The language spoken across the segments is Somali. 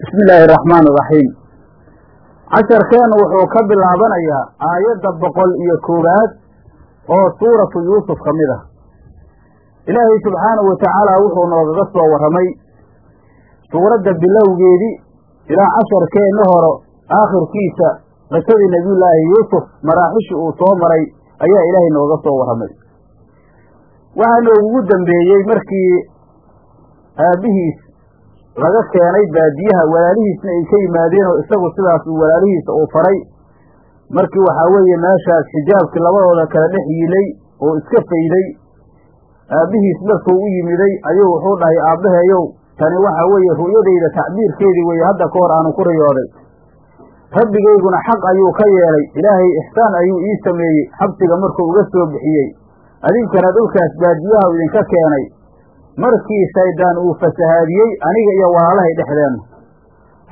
bismi illaahi araxmaan iraxiim casharkeennu wuxuu ka bilaabanayaa aayadda boqol iyo koowaad oo suuratu yuusuf ka mid ah. Ilaahay subxaanahu watacaala wuxuu noogaga soo warramay suuradda bilowgeedii ilaa casharkeenna horo aakhirkiisa qisadii nebiyullaahi yuusuf maraaxishii uu soo maray ayaa ilaahay nooga soo warramay. Waxaa noogugu dambeeyey markii aabbihiis laga keenay baadiyaha walaalihiisna ay ka yimaadeen oo isagu sidaas uu walaalihiisa uu faray. Markii waxaa weeye meeshaas xijaabkii labadooda kala dhex yiilay oo iska fayday aabbihiis markuu u yimiday ayuu wuxuu dhahay aabbaheeyow tani waxaa weeye ru'yadayda tacbiirkeedii weeye hadda ka hor aanu ku riyooday. Rabbigayguna xaq ayuu ka yeelay ilaahay ixsaan ayuu ii sameeyey xabsiga markuu uga soo bixiyey. Adinkana dhulkaas baadiyaha idinka keenay markii shayddaan uu fasahaadiyey aniga iyo walaalahay dhexdeenna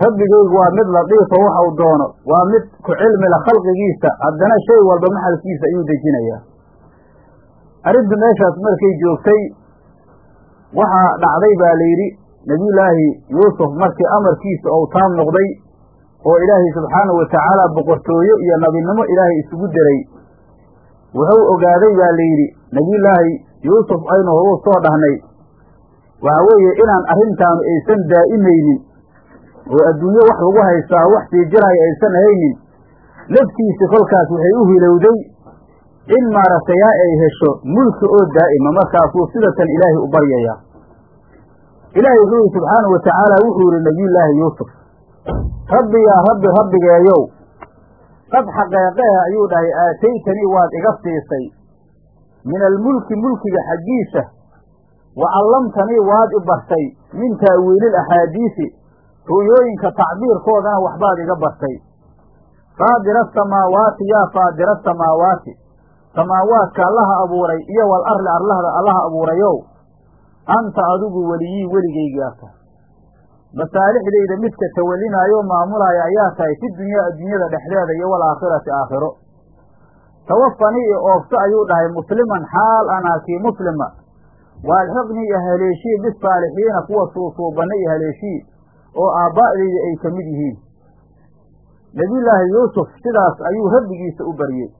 rabbigaygu waa mid latiifa waxau doono. Waa mid ku cilmila khalqigiisa haddana shay walba maxalkiisa ayuu dejinayaa. Arrintu meeshaas markay joogtay waxaa dhacday baa layidhi nebiyullaahi yuusuf markii amarkiisa ou taam noqday oo ilaahay subxaanahu watacaala boqortooyo iyo nabinimo ilaahay isugu deray wuxuu ogaaday baa layidhi nebiyullaahi yuusuf aynu horu soo dhahnay waxaa weeye inaan arrintaanu aysan daa'imaynin oo adduunyo wax lagu haystaa wax sii jiraya aysan ahaynin naftiisi kolkaas waxay u hilowday in maaragtayaa ay hesho mulki oo daa'ima. Markaasuu sidatan ilaahay u baryayaa. Ilaahay wuxuu yihi subxaanahu watacaala wuxuu yihi nebiyullaahi yuusuf rabbi yaa rabbi rabbigeeyow qad xaqeeqehe ayuu dhahay aataytanii waad iga siisay. Min almulki mulkiga xaggiisa wa callamtanii waad i bartay min ta'wiilil axaadiisi ru'yooyinka tacbiirkoodana waxbaad iga bartay. Faadira asamaawaati yaa faadira asamaawaati samaawaadka allaha abuuray iyo wal arli arlahda allaha abuurayow anta adigu weliyii weligaygaa tahay. Masaalixdayda midka tawallinaayo maamulaaya ayaa tahay fi dunyaa adduunyada dhexdeeda iyo walaakhirati aakhiro. Tawafanii i oobso ayuu dhahay musliman xaal anaa kii muslima waalxiqnii iyo haleeshii bisaalixiina kuwa suusuubanna haleeshii oo aabbaa'dayda ay ka mid yihiin. Nebiyullaahi yuusuf sidaas ayuu rabbigiisa u baryey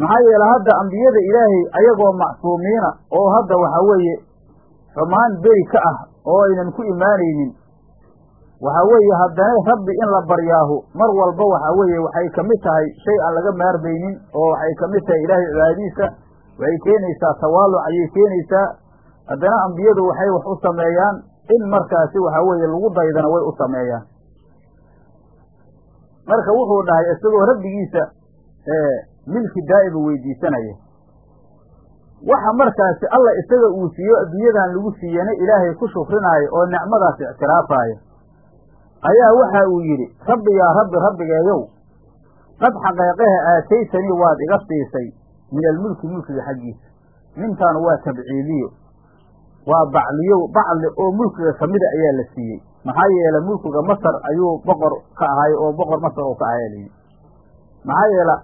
maxaa yeele hadda ambiyada ilaahay ayagoo macsuumiina oo hadda waxaa weeye xumaan beri ka ah oo aynan ku imaanaynin. Waxaa weeye haddana rabbi in la baryaahu mar walba waxaa weeye waxay ka mid tahay shay aan laga maarmaynin oo waxay ka mid tahay ilaahay cibaadadiisa waxay keenaysaa tawaaluc ayay keenaysaa. Haddana ambiyadu waxay wax u sameeyaan in markaasi waxaa weeye lagu daydana way u sameeyaan. Marka wuxuu dhahay isagoo rabbigiisa milki daa'ima weydiisanaya. Waxa markaasi alla isaga uu siiyo adduunyadan lagu siiyana ilaahay ku shukrinaayo oo nicmadaas ictiraafaayo. Ayaa waxa uu yidhi rabbi yaa rabbi rabbigeeyow qad xaqeeqehe aataytanii waad iga siisay min almulki mulkiga xaggiisa mintaanu waa tabciiliyo waa bacliyo bacli oo mulkiga ka mida ayaa la siiyey maxaa yeele mulkiga masar ayuu boqor ka ahay oo boqor masar oo ka ahay layidhi maxaa yeele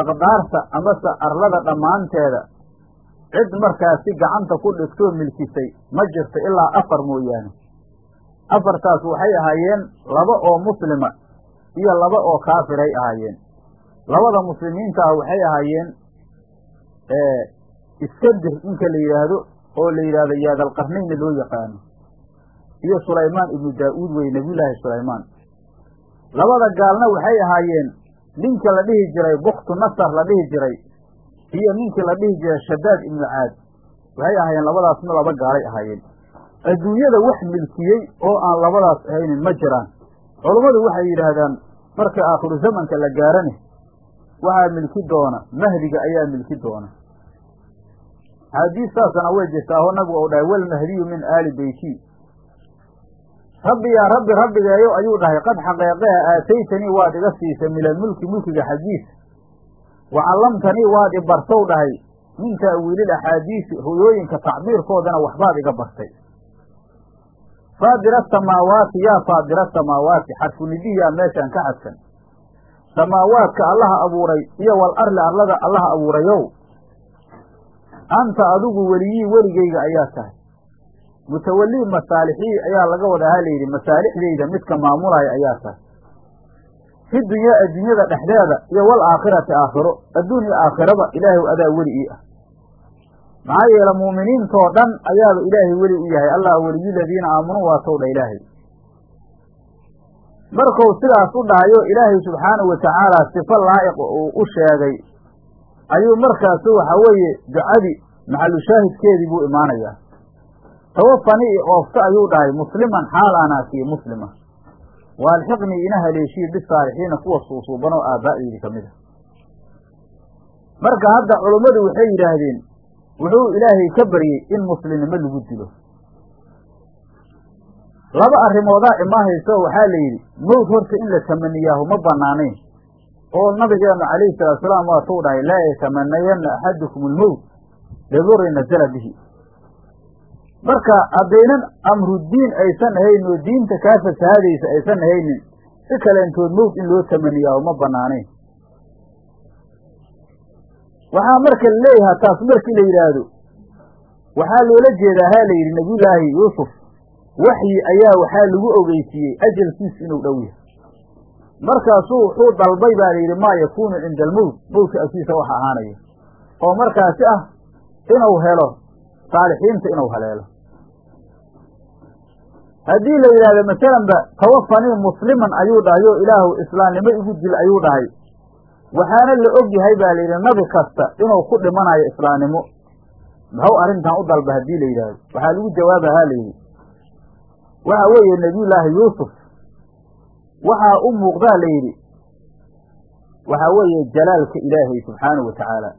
aqdaarta amase arlada dhammaanteeda cid markaasi gacanta ku dhigtoo milkisay ma jirto ilaa afar mooyaane afartaas waxay ahaayeen laba oo muslima iyo laba oo kaafiray ahaayeen labada muslimiinta ah waxay ahaayeen iskandir ninka la yidhaahdo oo la yidhaahdo yaadalqarnayna loo yaqaano. Iyo sulaymaan ibnu daa'uud weye nebiyullaahi sulaymaan. Labada gaalna waxay ahaayeen ninka la dhihi jiray buktu nasar la dhihi jiray iyo ninkii la dhihi jiray shadaad ibnu caad. Waxay ahaayeen labadaasna laba gaalay ahaayeen. Adduunyada wax milkiyey oo aan labadaas ahaynin ma jiraan. Culummadu waxay yidhaahdaan marka aakhiru zamanka la gaarane waxaa milki doona mahdiga ayaa milki doona axaadiis saasana way jirtaa oo nabigu ou dhahay walmahdiyu min aali beyti. Rabbi yaa rabbi rabbigeeyo ayuu dhahay qad xaqeeqeha aataytanii waad iga siisay min almulki mulkiga xaggiisa wa callamtanii waad i bartow dhahay. Min ta'wiilil axaadiisi ru'yooyinka tacbiirkoodana waxbaad iga bartay. Faadira asamaawaati yaa faadira asamaawaati xarfunidiyaa meeshaan ka xadsan samaawaadka allaha abuuray iyo wal arli arlada allaha abuurayow anta adigu weliyii weligayga ayaa tahay. Mutawallii masaalixii ayaa laga wadaa ha layidhi masaalixdayda midka maamulaya ayaa tahay. Fi dunyaa adduunyada dhexdeeda iyo wal aakhirati aakhiro. Adduun iyo aakhiraba ilaahay adaa weli ii ah. Maxaa yeele mu'miniintoo dhan ayaaba ilaahay weli u yahay. Allah weliyuladiina aamanuu waa tow dha ilaahay. Markuu sidaas u dhahayo ilaahay subxaanahu watacaala sifo laa'iq uu u sheegay ayuu markaasu waxa weeye ducadii maxalu shaahidkeedii buu imaanayaa tawafanii i oofto ayuu dhahay musliman xaal aanaakiye muslima. Waalxiqnii ina haleeshiye bisaalixiina kuwa suusuuban oo aabbaa'deydii ka mid a marka hadda culummadu waxay yidhaahdeen wuxuu ilaahay ka baryey in muslimnimo lagu dilo. Laba arrimoodaa imaahayso waxaa la yidhi mowd horta in la tamaniyaahu ma bannaanayn oo nabigeennu calayhi salaatusalaam waa tuu dhahay laa yatamanayanna axadukum almowt lidurin nazala bihi. Marka haddaynan amrudiin aysan ahayn oo diinta kaa fasahaadaysa aysan ahaynin si kaleentood mowt in loo tamaniyaahu ma bannaanayn waxaa marka la taas markii la yidhaahdo waxaa loola jeedaa ha la yidhi nabiyullaahi yuusuf waxyi ayaa waxaa lagu ogeysiiyey ajalkiis inuu dhow yahay markaasuu wuxuu dalbay baa layidhi maa yakuunu cinda almowt mowtka agtiisa waxa ahaanaya. Oo markaasi ah inuu helo saalixiinta inuu haleelo. Haddii la yidhahdo masalanba tawafanii musliman ayuu dhahay oo ilaahu islaamnimo igu dil ayuu dhahay. Waxaana la og yahay baa layidhi nabi kasta inuu ku dhimanayo islaamnimo. Muxuu arrintan u dalba haddii la yidhaahdo. Waxaa lagu jawaaba ha layidhi waxa weeye nebiyullaahi yuusuf waxaa u muuqdaa la yidhi waxaa weeye jalaalka ilaahay subxaanahu wa tacaala.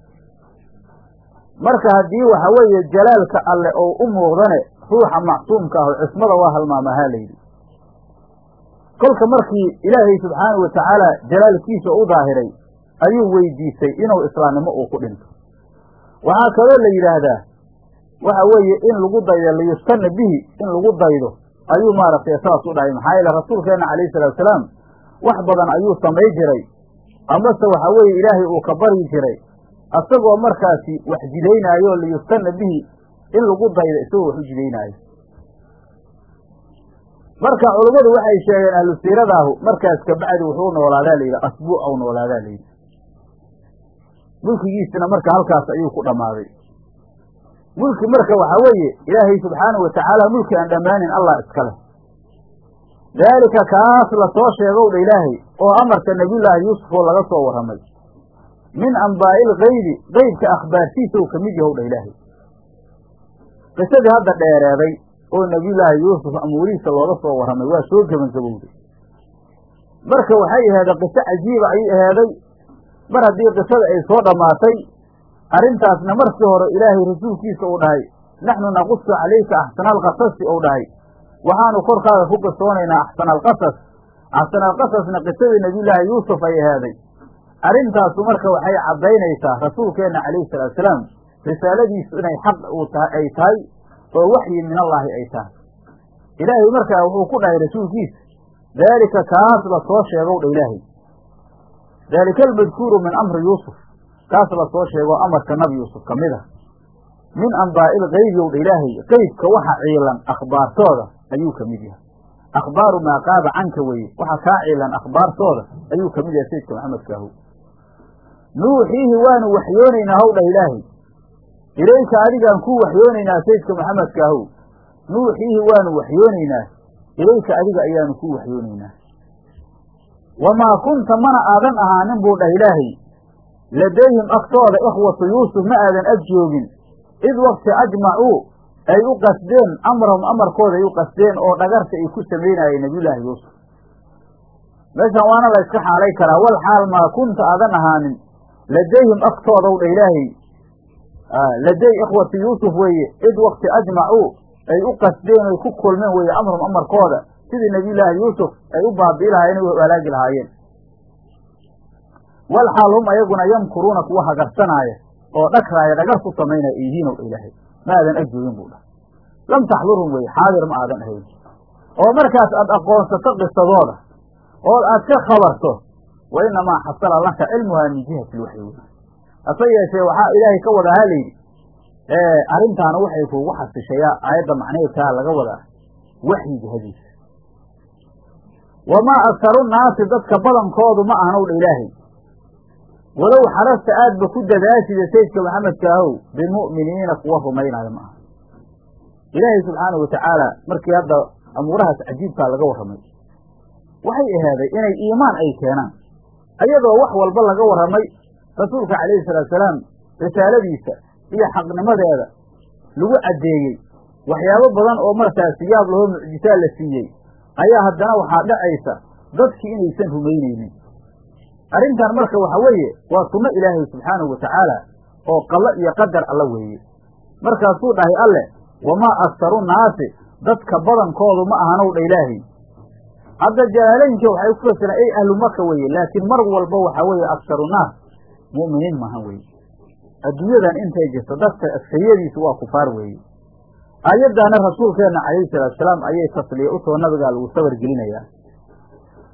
Marka haddii waxa weeye jalaalka alle oo u muuqdane ruuxa macsuumka ahu cismada waa halmaamaa ha layidhi kolka markii ilaahay subxaanahu wa tacaala jalaalkiisa u daahiray ayuu weydiisay inuu islaamnimo uu ku dhinto. Waxaa kaloo la yidhaahdaa waxa weeye in lagu daydo liyustana bihi in lagu daydo ayuu maaragtay saas u dhahay maxaa yeele rasuulkeenna calayhi salaatu salaam wax badan ayuu samay jiray. Amase waxa weeye ilaahay uu ka baryi jiray. Asagoo markaasi wax jidaynaayo liyustana bihi in lagu daydo isagoo wax u jidaynaayo marka culummadu waxay sheegeen ahlu siiradaahu markaas kabacdi wuxuu noolaadaa layidhi asbuuc ou noolaadaa layidhi mulkigiisina marka halkaas ayuu ku dhammaaday mulki marka waxaa weeye ilaahay subxaanahu watacaala mulki aan dhammaanin allah iska leh. Daalika kaas la soo sheegow dha ilaahay oo amarka nebiyullaahi yuusuf oo laga soo warramay. Min ambaa'i ilgaybi qeybka akhbaartiisa uu ka mid yahow dha ilaahay. Qisadii hadda dheereeday oo nebiyullaahi yuusuf amuurihiisa looga soo warramay waa soo gebangabowday marka waxay aheeday qiso cajiiba ayay aheeday mar haddii qisada ay soo dhammaatay arrintaasna markii hore ilaahay rasuulkiisa uu dhahay naxnu naqusu calayka axsana alqasasi uu dhahay. Waxaanu korkaaga ku qisoonaynaa axsana alqasas. Axsana alqasasna qisadii nebiyullaahi yuusuf ay aheeday arrintaasu marka waxay caddaynaysaa rasuulkeenna calayhi salaatu salaam risaaladiisu inay xaq ay tahay oo waxyi min allaahi ay tahay. Ilaahay markaa wuxuu ku dhahay rasuulkiisa daalika kaas la soo sheegow dha ilaahay. Daalika almadkuuru min amri yuusuf kaas la soo sheego amarka nabi yuusuf ka mid a. Min ambaa'i ilgaybi ow dha ilaahay qeybka waxa ciilan akhbaartooda ayuu ka mid yahay. Akhbaaru maa qaaba canka weye waxa kaa ciilan akhbaartooda ayuu ka mid yahay sayidka maxamedkaahu nuuxiihi waanu waxyoonaynaa how dhah ilaahay. Ilayka adigaan kuu waxyoonaynaa sayidka maxamedkaahow nuuxiihi waanu waxyoonaynaa. Ilayka adiga ayaanu kuu waxyoonaynaa. Wamaa kunta mana aadan ahaanin buu dhah ilaahay ladayhim agtooda ikhwatu yuusuf ma aadan ag joogin id wakti ajmacuu ay u qasdeen amrahum amarkooda ay u qasdeen oo dhagarta ay ku samaynaayeen nabiyullaahi yuusuf meeshan waana la yska xaalay karaa wal xaal maa kunta aadan ahaanin ladayhim agtoodaw dha ilaahay laday ikhwati yuusuf weeye id wakti ajmacuu ay u qasdeen ay ku kulmeen weeye amrahum amarkooda sidii nabiyullaahi yuusuf ay u baabi'i lahaayeen u halaagi lahaayeen wal xaal hum ayaguna yamkuruuna kuwa hagarsanaaya oo dhagraaya dhagar ku samaynaya yihiinow dha ilaahay ma aadan ag joogin buu dhahay lam taxdurhum weye xaadir ma aadan ahayn oo markaas aad aqoonsato qisadooda oo aad ka khabarto wa inamaa xasala laka cilmuhaa min jihati lwaxyi wey hase yeeshee waxaa ilaahay ka wadahaa layidhi arrintaana waxay kuugu xasishayaa aayadda macnaheedkaa laga wadaa waxyi jihadiisa wamaa aktaru naasi dadka badankoodu ma ahanow dha ilaahay walow xarasta aadba ku dadaashida sayidka maxamedka ahow bimu'miniina kuwa rumaynaayo ma aha. Ilaahay subxaana wa tacaala markii hadda amuurahaas cajiibkaa laga warramay waxay ahaaday inay iimaan ay keenaan. Ayadoo wax walba laga warramay rasuulka calayhi salaatusalaam risaaladiisa iyo xaqnimadeeda lagu caddeeyey. Waxyaabo badan oo markaasi yaab lahoo mucjisaa la siiyey ayaa haddana waxaa dhacaysa dadkii inaysan rumaynaynin arrintan marka waxa weeye waa sunno ilaahay subxaanahu wa tacaala oo qallo iyo qadar alla weeye. Markaasuu dhahay alleh wamaa aktaru naasi dadka badankoodu ma ahanow dha ilaahay. Hadda jalaalaynka waxay ku fasiraan ey ahlu maka weeye laakiin mar walba waxaa weeye aktaru naas mu'miniin maahan weye adduunyadan intay jirto dadka aksariyadiisu waa kufaar weeye. Aayaddaana rasuulkeenna calayhi salaatusalaam ayay tasliye u too nabigaa lagu sabar gelinayaa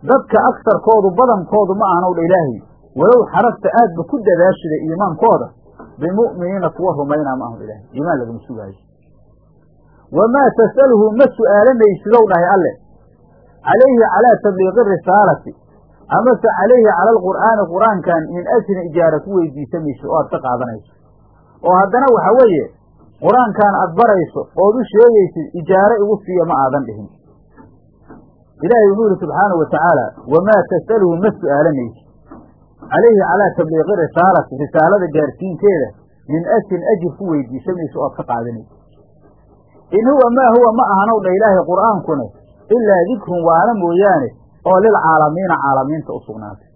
dadka agsarkoodu badankoodu ma ahanow dha ilaahay. Walow xarafta aadba ku dadaashida iimaankooda bimu'miniina kuwa rumaynaa ma ahno ilahay iimaan lagama sugaayo wamaa tas'aluhu ma su'aalanaysidow dhahay alle. Calayhi calaa tabliiqi risaalati. Amase calayhi cala alqur'aani qur'aankan min ajrin ijaara ku weydiisamayso oo aad ka qaadanayso. Oo haddana waxa weeye qur'aankan aad barayso ood u sheegaysid ijaaro igu siiya ma aadan dhihin ilaahay wuxuu yidhi subxaanahu wa tacaala wamaa tas'aluhu ma su'aalanaysid calayhi calaa tabliiqi risaalati risaalada gaarsiinteeda min ajrin ajir ku weydiisamayso oad ka qaadanayso in huwa maa huwa ma ahanow dha ilaahay qur'aankuna ilaa dikrun waana mooyaane oo lilcaalamiina caalamiinta u sugnaatay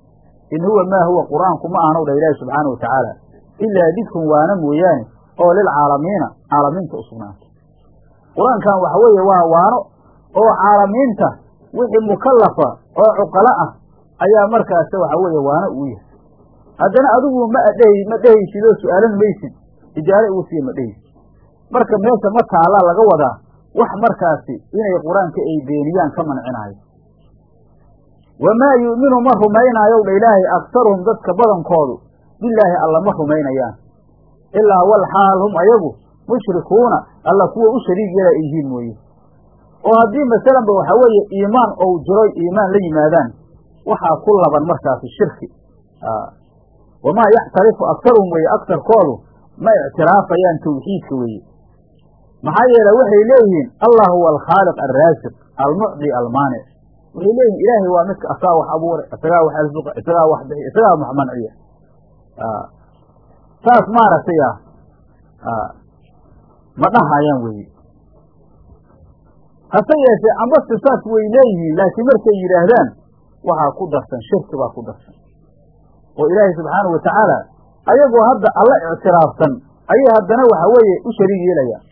in huwa maa huwa qur'aanku ma ahanow dha ilaahi subxaana wa tacaala ilaa dikrun waana mooyaane oo lilcaalamiina caalamiinta u sugnaatay qur'aankan waxa weeye waa waano oo caalamiinta wixii mukallafa oo cuqalo ah ayaa markaas waxa weeye waano uu yahay. Haddana adigu ma adhehi ma dhehaysid oo su'aalan maysid ijaaro igu siiya ma dhehaysid marka meesha ma taallaa laga wadaa wax markaasi inay qur'aanka ay beeniyaan ka mancinaayo wamaa yu'minu ma rumaynaayow dha ilaahay aktaruhum dadka badankoodu bilaahi alla ma rumaynayaan. Ilaa wal xaal hum ayagu mushrikuuna alla kuwa u shariig yala ay yihiin mooye oo haddii masalanba waxaa weeye iimaan ou jiroy iimaan la yimaadaan waxaa ku laban markaasi shirki. Wamaa yaxtarifu aktaruhum weeye aktarkoodu ma ictiraafayaan tawxiidka weeye. Maxaa yeele waxay leeyihiin allah huwa alkhaaliq alraasiq almucdi almaanic waxay leeyihiin ilaahay waa midka asagaa wax abuuray isagaa wax arsuqa isagaa wax bixi isagaa wax manciya saas maaragtay ah ma dhahayaan weeye hase yeeshee ambase saas way leeyihiin laakiin markay yidhaahdaan waxaa ku darsan shirki baa ku darsan. Oo ilaahay subxaanahu wa tacaala ayagoo hadda alla ictiraafsan ayay haddana waxa weeye u shariig yeelayaan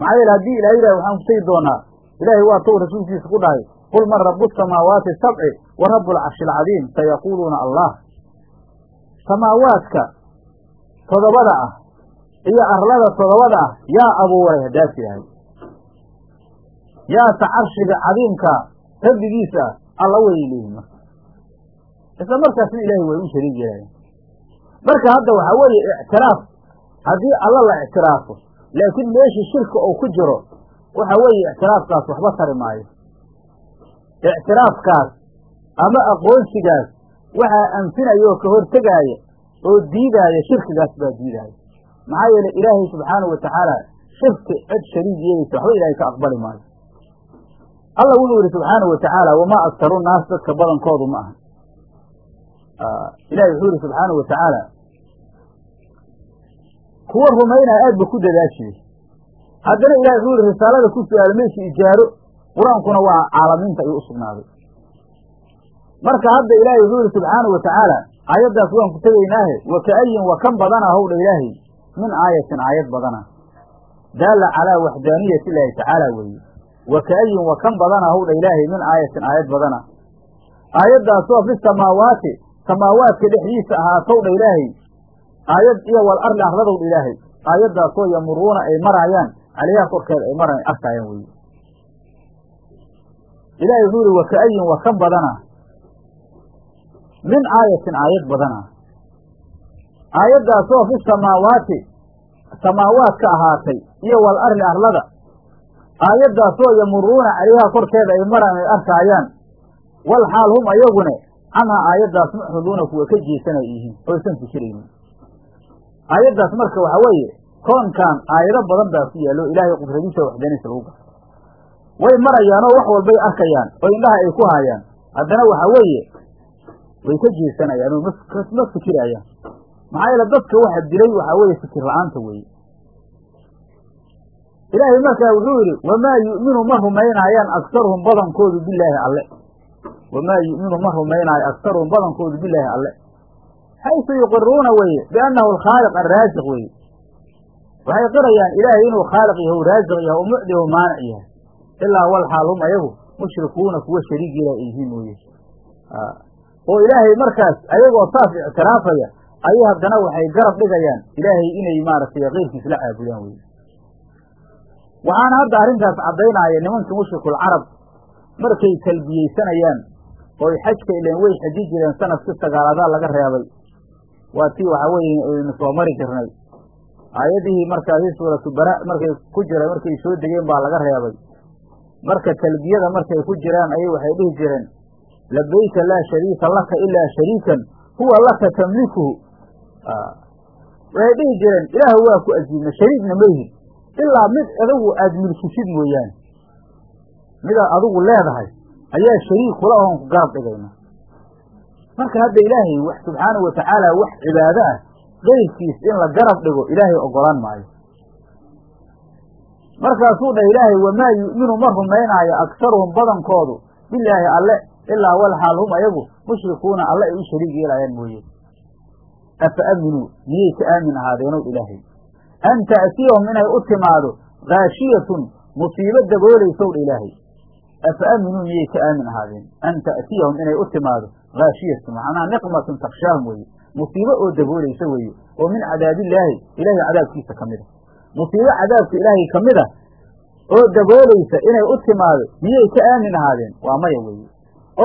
maxaa yeele haddii ilahay yidhah waxaan ku tegi doonaa ilaahay waa tow rasuulkiisa ku dhahay qul man rabu samaawaati sabci wa rabu alcarshi alcadiim sayaquuluuna allah. Samaawaadka todobada ah iyo arlada todobada ah yaa abuuray haddaas yahay yaase carshiga cadiimka rabbigiisa ah alla way leeyihiin marka isla markaasna ilaahay way u shariig yeelayan marka hadda waxaa weeye ictiraaf. Haddii alla la ictiraafo laakiin meeshii shirka uu ku jiro waxa weeye ictiraafkaas waxba tari maayo. Ictiraafkaas ama aqoonsigaas waxaa anfinaya oo ka hortegaaya oo diidaaya shirkigaas baa diidaaya maxaa yeele ilaahay subxaanahu wa tacaala shirki cid shariig yeelaysa waxba ilaahay ka aqbali maayo alla wuxuu yihi subxaanahu wa tacaala wamaa aktaru naas dadka badankoodu ma aha. Ilahi wuxuu yihi subxaanahu wa tacaala kuwa rumaynaya aad ba ku dadaashiyey haddana ilahi wuxuu yihi risaalada ku su'aala maysa ijaaro qur'aankuna waa caalamiinta ayuu usugnaaday marka hadda ilaahay wuxuu yihi subxaanahu wa tacaala aayaddaas waan ku tegaynaahe wa ka'ayin wa kan badana howdha ilaahay min aayatin aayad badana. Daalla calaa waxdaaniyati illaahi tacaala weeye wa ka'ayin wa kan badana howdha ilaahay min aayatin aayad badana. Aayaddaasoo fi samaawaati samaawaadka dhexdiisa ahaatowdha ilaahay aayad iyo wal arli arladowdha ilaahay aayaddaasoo yamuruuna ay maraayaan calayha korkeeda ay mara arkaayaan weye ilahay wuxuu yihi wa ka'ayin wa kan badana. Min aayatin aayad badana. Aayaddaasoo fi samaawaati samaawaadka ahaatay iyo wal arli arlada aayaddaasoo yamuruuna calayhaa korkeeda ay maraan ay arkaayaan. Wal xaal hum ayagune canhaa aayaddaas muxriduuna kuwa ka jeesanay yihiin oysan fikiraynin. Aayaddaas marka waxaa weeye koonkan aayado badan baa ku yaallo ilaahay qudradiisa waxdaniisa lagu garto. Way marayaanoo wax walbay arkayaan oo indhaha ay ku haayaan. Haddana waxaa weeye way ka jeesanayaan oo ma fikirayaan. Maxaa yeele dadka waxa dilay waxaa weeye fikir la'aanta weeye ilaahay markaa wuxuu yidhi wamaa yu'minu ma rumaynaayaan aktaruhum badankoodu bilaahi alle. Wamaa yu'minu ma rumaynaayo aktaruhum badankoodu bilaahi alle. Xaysu yuqiruuna weeye biannahu alkhaaliq alraasiq weeye. Waxay qirayaan ilaahay inuu khaaliq yahay raasiq yahay oo mucdi o maanic yahay. Ilaa wal xaal hum ayagu mushrikuuna kuwa shariig ilaah ay yihiin mooye oo ilaahay markaas ayagoo saas ictiraafaya ayay haddana waxay garab dhigayaan ilaahay inay maaragtay keyrkiis la caabudaan weye waxaana hadda arrintaas caddaynaya nimankii mushrikul carab. Markay talbiyeysanayaan oo xajka ileen way xaji jireen sannadkii sagaalaadaa laga reebay. Waa tii waxaa weeye aynu soo mari jirnay. Aayadihii markaasi suuratu bara markay ku jira markay soo degeen baa laga reebay. Marka talbiyada markay ku jiraan ayay waxay dhihi jireen labayka laa shariika laka ilaa shariikan huwa laka tamlikuhu waxay dhihi jireen ilaahu waa ku ajiibna shariigna mayhid ilaa mid adigu aada milkisid mooyaane midaad adigu leedahay ayaa shariik kula oon ku garab dhigayna. Marka hadda ilaahay wax subxaanahu watacaala wax cibaado ah keyrkiis in la garab dhigo ilaahay ogolaan maayo. Markaasuu dhah ilaahay wamaa yu'minu ma rumaynaayo aktaruhum badankoodu. Bilaahi alle ilaa wal xaal hum ayagu mushrikuuna alle ay u shariig yeelayaan mooye. Afa aaminuu miyay ka aamin ahaadeenow ilaahay an ta'tiyahum inay u timaado kaashiyatun musiibo daboolaysow dha ilaahay afa aaminuu miyay ka aamin ahaadeen an ta'tiyahum inay u timaado kaashiyatun macnaha niqmatun takshaahum weeye musiibo oo daboolaysa weeye oo min cadaabillaahi ilaahay cadaabkiisa ka mid a musiibo cadaabka ilaahay ka mid a oo daboolaysa inay u timaado miyay ka aamin ahaadeen waa maya weeye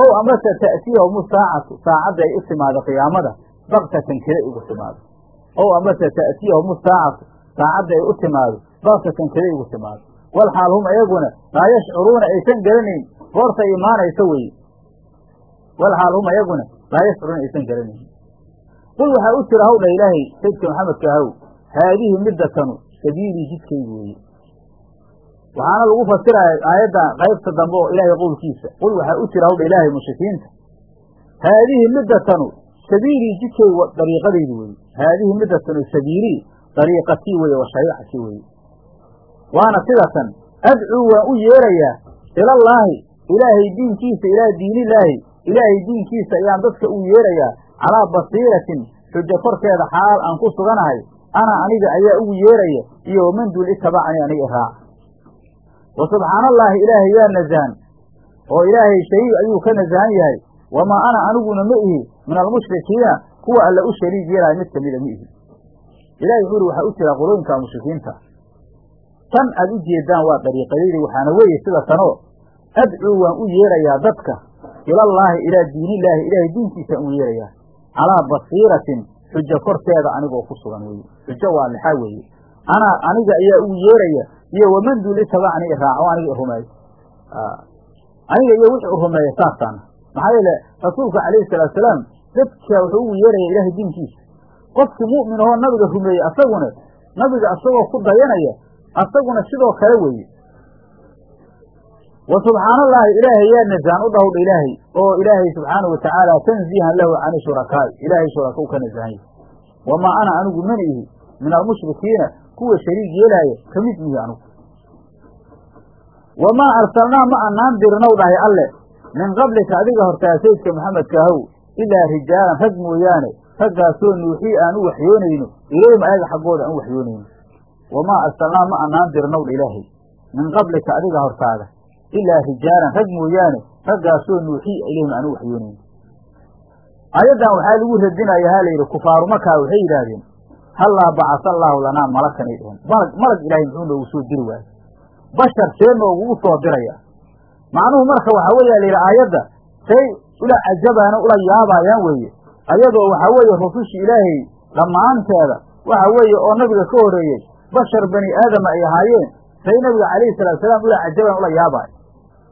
ow amase ta'tiyahum saacatu saacadda ay u timaado qiyaamada baktatan keda igu timaado ow amase ta'tiyahum saacatu saacadda ay u timaado baktatan keda igu timaado. Wal xaal hum ayaguna laa yashcuruuna aysan garanayn goortay imaanayso weye wal xaal hum ayaguna laa yashcuruuna aysan garanayn qul waxaa u jira hawdha ilaahay saydka maxamedka ahow haadihi middatanu sabiilii jidkaygu weeye waxaana lagu fasiraya aayadda qaybta dambe oo ilaahay qowlkiisa. Qul waxaa u jira hawdha ilaahay mushrikiinta haadihi middatanu sabiilii jidkaygu dariiqadaydu weeye haadihi middatanu sabiilii dariiqatii weye wa shariicatii weye waana sidatan adcuu waan u yeerayaa ilallaahi ilaahay diinkiisa ilaa diinilaahi ilaahay diinkiisa ayaan dadka u yeerayaa calaa basiiratin xujo korkeeda xaal aan ku suganahay ana aniga ayaa ugu yeeraya iyo waman duul itabacani aniga iraaca wa subxaanallaahi ilaahay yaa nasahan oo ilaahay shariig ayuu ka nasahan yahay wamaa ana aniguna ma ihi min almushrikiina kuwa alla u shariig yeelaya mid kamida ma ihi ilahay wuxuu uri waxaa u jira qolooyinka mushrikiinta. Tan aad u jeedaan waa dariiqadaydi waxaana weeye sida tanoo adcuu waan u yeerayaa dadka ilallaahi ilaa diinillaahi ilaahay diinkiisaan u yeerayaa calaa basiiratin xujo korteeda anigoo ku sugan weye xujo waa maxaa weeye. Anaa aniga ayaa ugu yeeraya iyo waman duul itabacni iraaco aniga irumeeyo aniga iyo wixii rumeeya saasaana maxaa yeele rasuulka calayhi salaatu salaam dadka wuxuu ugu yeeraya ilaahay diinkiisa qofkii mu'min ahoo nabiga rumeeyey asaguna nabiga asagoo ku dayanaya asaguna sidoo kale weeye. Wa subxaanallaahi ilaahay yaa nasahan u dhahowdha ilaahay oo ilaahay subxaanahu watacaala tanziihan lahu cani shurakaa'i ilaahay shuraka u ka nasahan wamaa ana anigu mana ihi min almushrikiina kuwa shariig yeelaaya ka mid mihi anugu wamaa arsalnaa ma anaan dirnow dhahay alle min qablika adiga hortaa saydka maxamedka ahow ilaa rijaalan rag mooyaane raggaasoo nuuxii aan u waxyoonayno ilayhim ayaga xaggooda aan u waxyoonayno. Wamaa arsalnaa ma anaan dirnow dha ilaahay. Min qablika adiga hortaada ilaa rijaalan rag mooyaane raggaasoo nuuxii ilayhim aan u waxyoonayno. Aayaddan waxaa lagu radinaya ha layidhi kufaaru makaa waxay yidhaahdeen hallaa bacasa allaahu lanaa malakanay dheheen malag malag ilaahay muxuu noogu soo diri waaye. Bashar see noogugu soo diraya? Macnuhu marka waxaa weeya layidhi aayadda say ula cajabaana ula yaabaayaan weeye ayadoo waxaa weeye rususha ilaahay dhammaanteeda waxa weeye oo nabiga ka horreeyey bashar bani aadama ay ahaayeen say nabiga calayhi salatu salaam ula cajaban ula yaabay.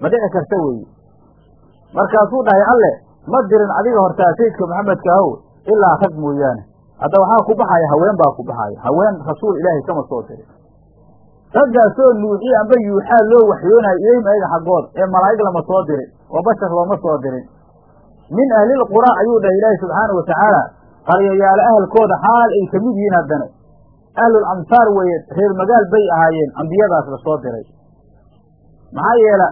Ma dhici karta weeye markaasuu dhahay alle ma dirin adiga hortaa sayidka maxamedka ahow ilaa rag mooyaane. Hadda waxaa ku baxaya haween baa ku baxaya haween rasuul ilaahay kama soo dirin raggaasoo nuuxi amba yuuxaa loo waxyoonayo ilayhim ayaga xaggood ee malaa'ig lama soo dirin oo bashar looma soo dirin min ahlil quraa ayuu dhahay ilaahi subxaana wa tacaala qaryayaalo ahalkooda xaal ay ka mid yihiin haddana. Ahlul amsaar weeye reer magaal bay ahaayeen ambiyadaas la soo diray. Maxaa yeela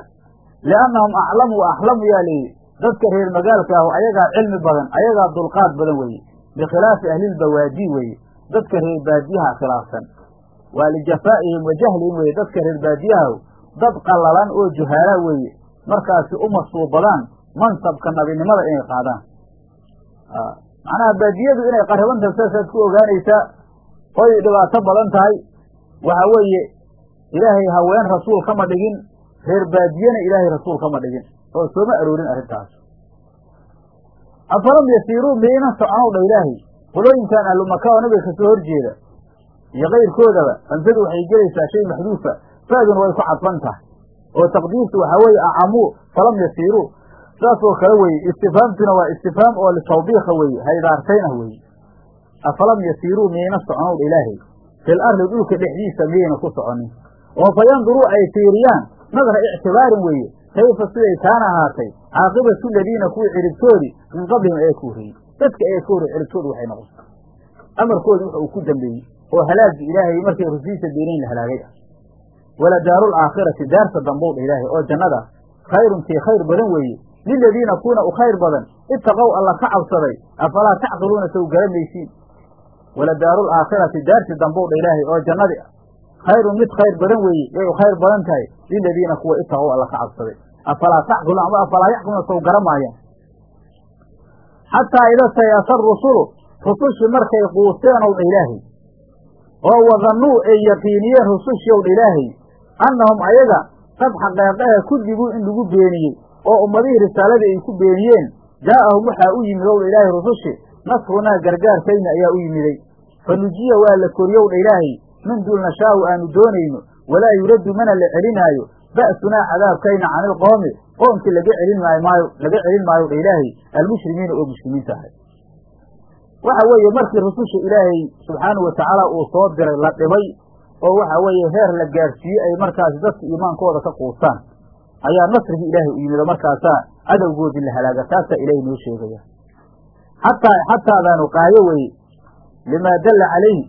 liannahum aclamu wa axlamu yaa layidhi dadka reer magaalka ahu ayagaa cilmi badan ayagaa dulqaad badan weeye. Bikhilaafi ahlilbawaadii weeye. Dadka reer baadiyaha khilaafsan. Waa lijafaa'ihim wa jahlihim weeye. Dadka reer baadiyaha dad qallalan oo juhaala weeye. Markaasi uma suubadaan mansabka nabinimada inay qaadaan. Macnaha baadiyadu inay qariban tahay saasaad ku ogaanaysaa oy dhibaato badan tahay. Waxa weeye ilaahay haween rasuul kama dhigin reer baadiyena ilaahay rasuul kama dhigin. Oo sooma aroorin arrintaas. Afalam yasiiruu miyaynan soconow dha ilaahay. Qolooyinkan ahlumaka oo nabiga ka soo horjeeda iyo kayrkoodaba hamsadu waxay gelaysaa shay maxduufa fa'duna way ku cadfan tahay. Oo taqdiirtu waxaa weeye acamuu falam yasiiruu saas oo kale weeye istifhaamtuna waa istifhaam oo litawbiika weeye haydaartayn ah weeye. Afalam yasiiruu miyayna soconow dha ilaahay? Fil ardi dhulka dhexdiisa miyayna ku soconin oo fa yanduruu ay fiiriyaan nadra ictibaarin weeye kayfa siday kaana ahaatay? Caaqibatu ladiina kuwii ciribtoodii min qablihim ee ka horreeyey dadka ee ka horrey ciribtoodu waxay noqotay. Amarkoodi wuxa uu ku dambeeyey oo halaagii ilaahay markay rusiisa beenayn la halaagay. Ah wala daaru laakhirati daarta dambow dha ilaahay oo jannada khayrun tii khayr badan weeye liladiina kuuna u khayr badan itaqow alla ka cabsaday afalaa tacqiluuna sow garamaysiin wala daaru laakhirati daarti dambow dha ilaahay oo jannadi ah khayrun mid khayr badan weeye yay u khayr badan tahay liladiina kuwa itaqow alla ka cabsaday afalaa tacqiluun ama afalaa yacqiluuna sow garamaayaan xataa ida sayasa rusulu rusushii markay quusteenow dha ilaahay oo wadannuu ay yaqiiniyeen rusushiiow dha ilaahay annahum ayaga qad xaqeeqahe kudibuu in lagu beeniyey oo ummadihii risaaladii ay ku beeniyeen jaa'ahum waxaa u yimid ow dha ilaahay rusushi nasrunaa gargaarkayna ayaa u yimiday. Fa nujiya waa la koriyow dha ilaahay min duul nashaahu aanu doonayno walaa yuraddu mana la celinaayo ba'sunaa cadaabkayna cani ilqoomi qoomkii laga celin maayo laga celin maayo dha ilaahay almushrimiina oo muslimiinta ahay. Waxa weeye markii rususha ilaahay subxaanahu watacaala uu soo diray la dhibay oo waxa weeye heer la gaadhsiiyey ay markaasi dadka iimaankooda ka quustaan ayaa nasrigii ilaahay u yimid oo markaasaa cadowgoodii la halaaga taasaa ilaahay noo sheegaya. Xataa xataadaanu qaayo weye limaa dalla calayhi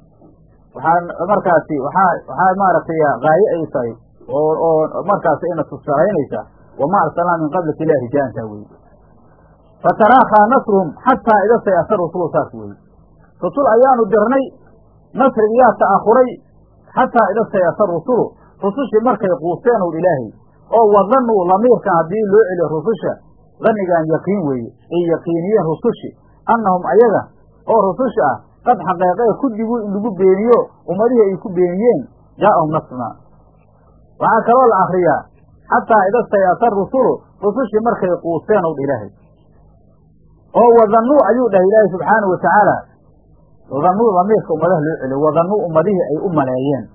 waxaa markaasi waxaa waxaa maaragtay qaayo ay tahay oo oo markaasi ayna tusalaynaysaa wamaa arsalnaa min qablika ilaa rijaantaa weye fataraakhaa nasruhum xataa ida sayasa rusulu saas weeye rusul ayaanu dirnay nasrigiyaa ta'akhuray xataa ida sayasa rusulu. Rusushii markay quusteen ow ilaahay oo wadannuu lamiirkan haddii loo celiyo rususha dannigan yaqiin weeye ay yaqiiniyeen rusushi annahum ayaga oo rususha ah qad xaqeeqee kudibuu in lagu beeniyo ummadihii ay ku beeniyeen jaa'ahum nasrunaa waxaa kaloo la akriyaa xataa ida sayasa rusulu rusushii markay quusteen ow dha ilaahay oo wadannuu ayuu dhahay ilaahay subxaanau watacaala wadannuu damiirka ummadaha loo celiyo wadannuu ummadihii ay u maleeyeen.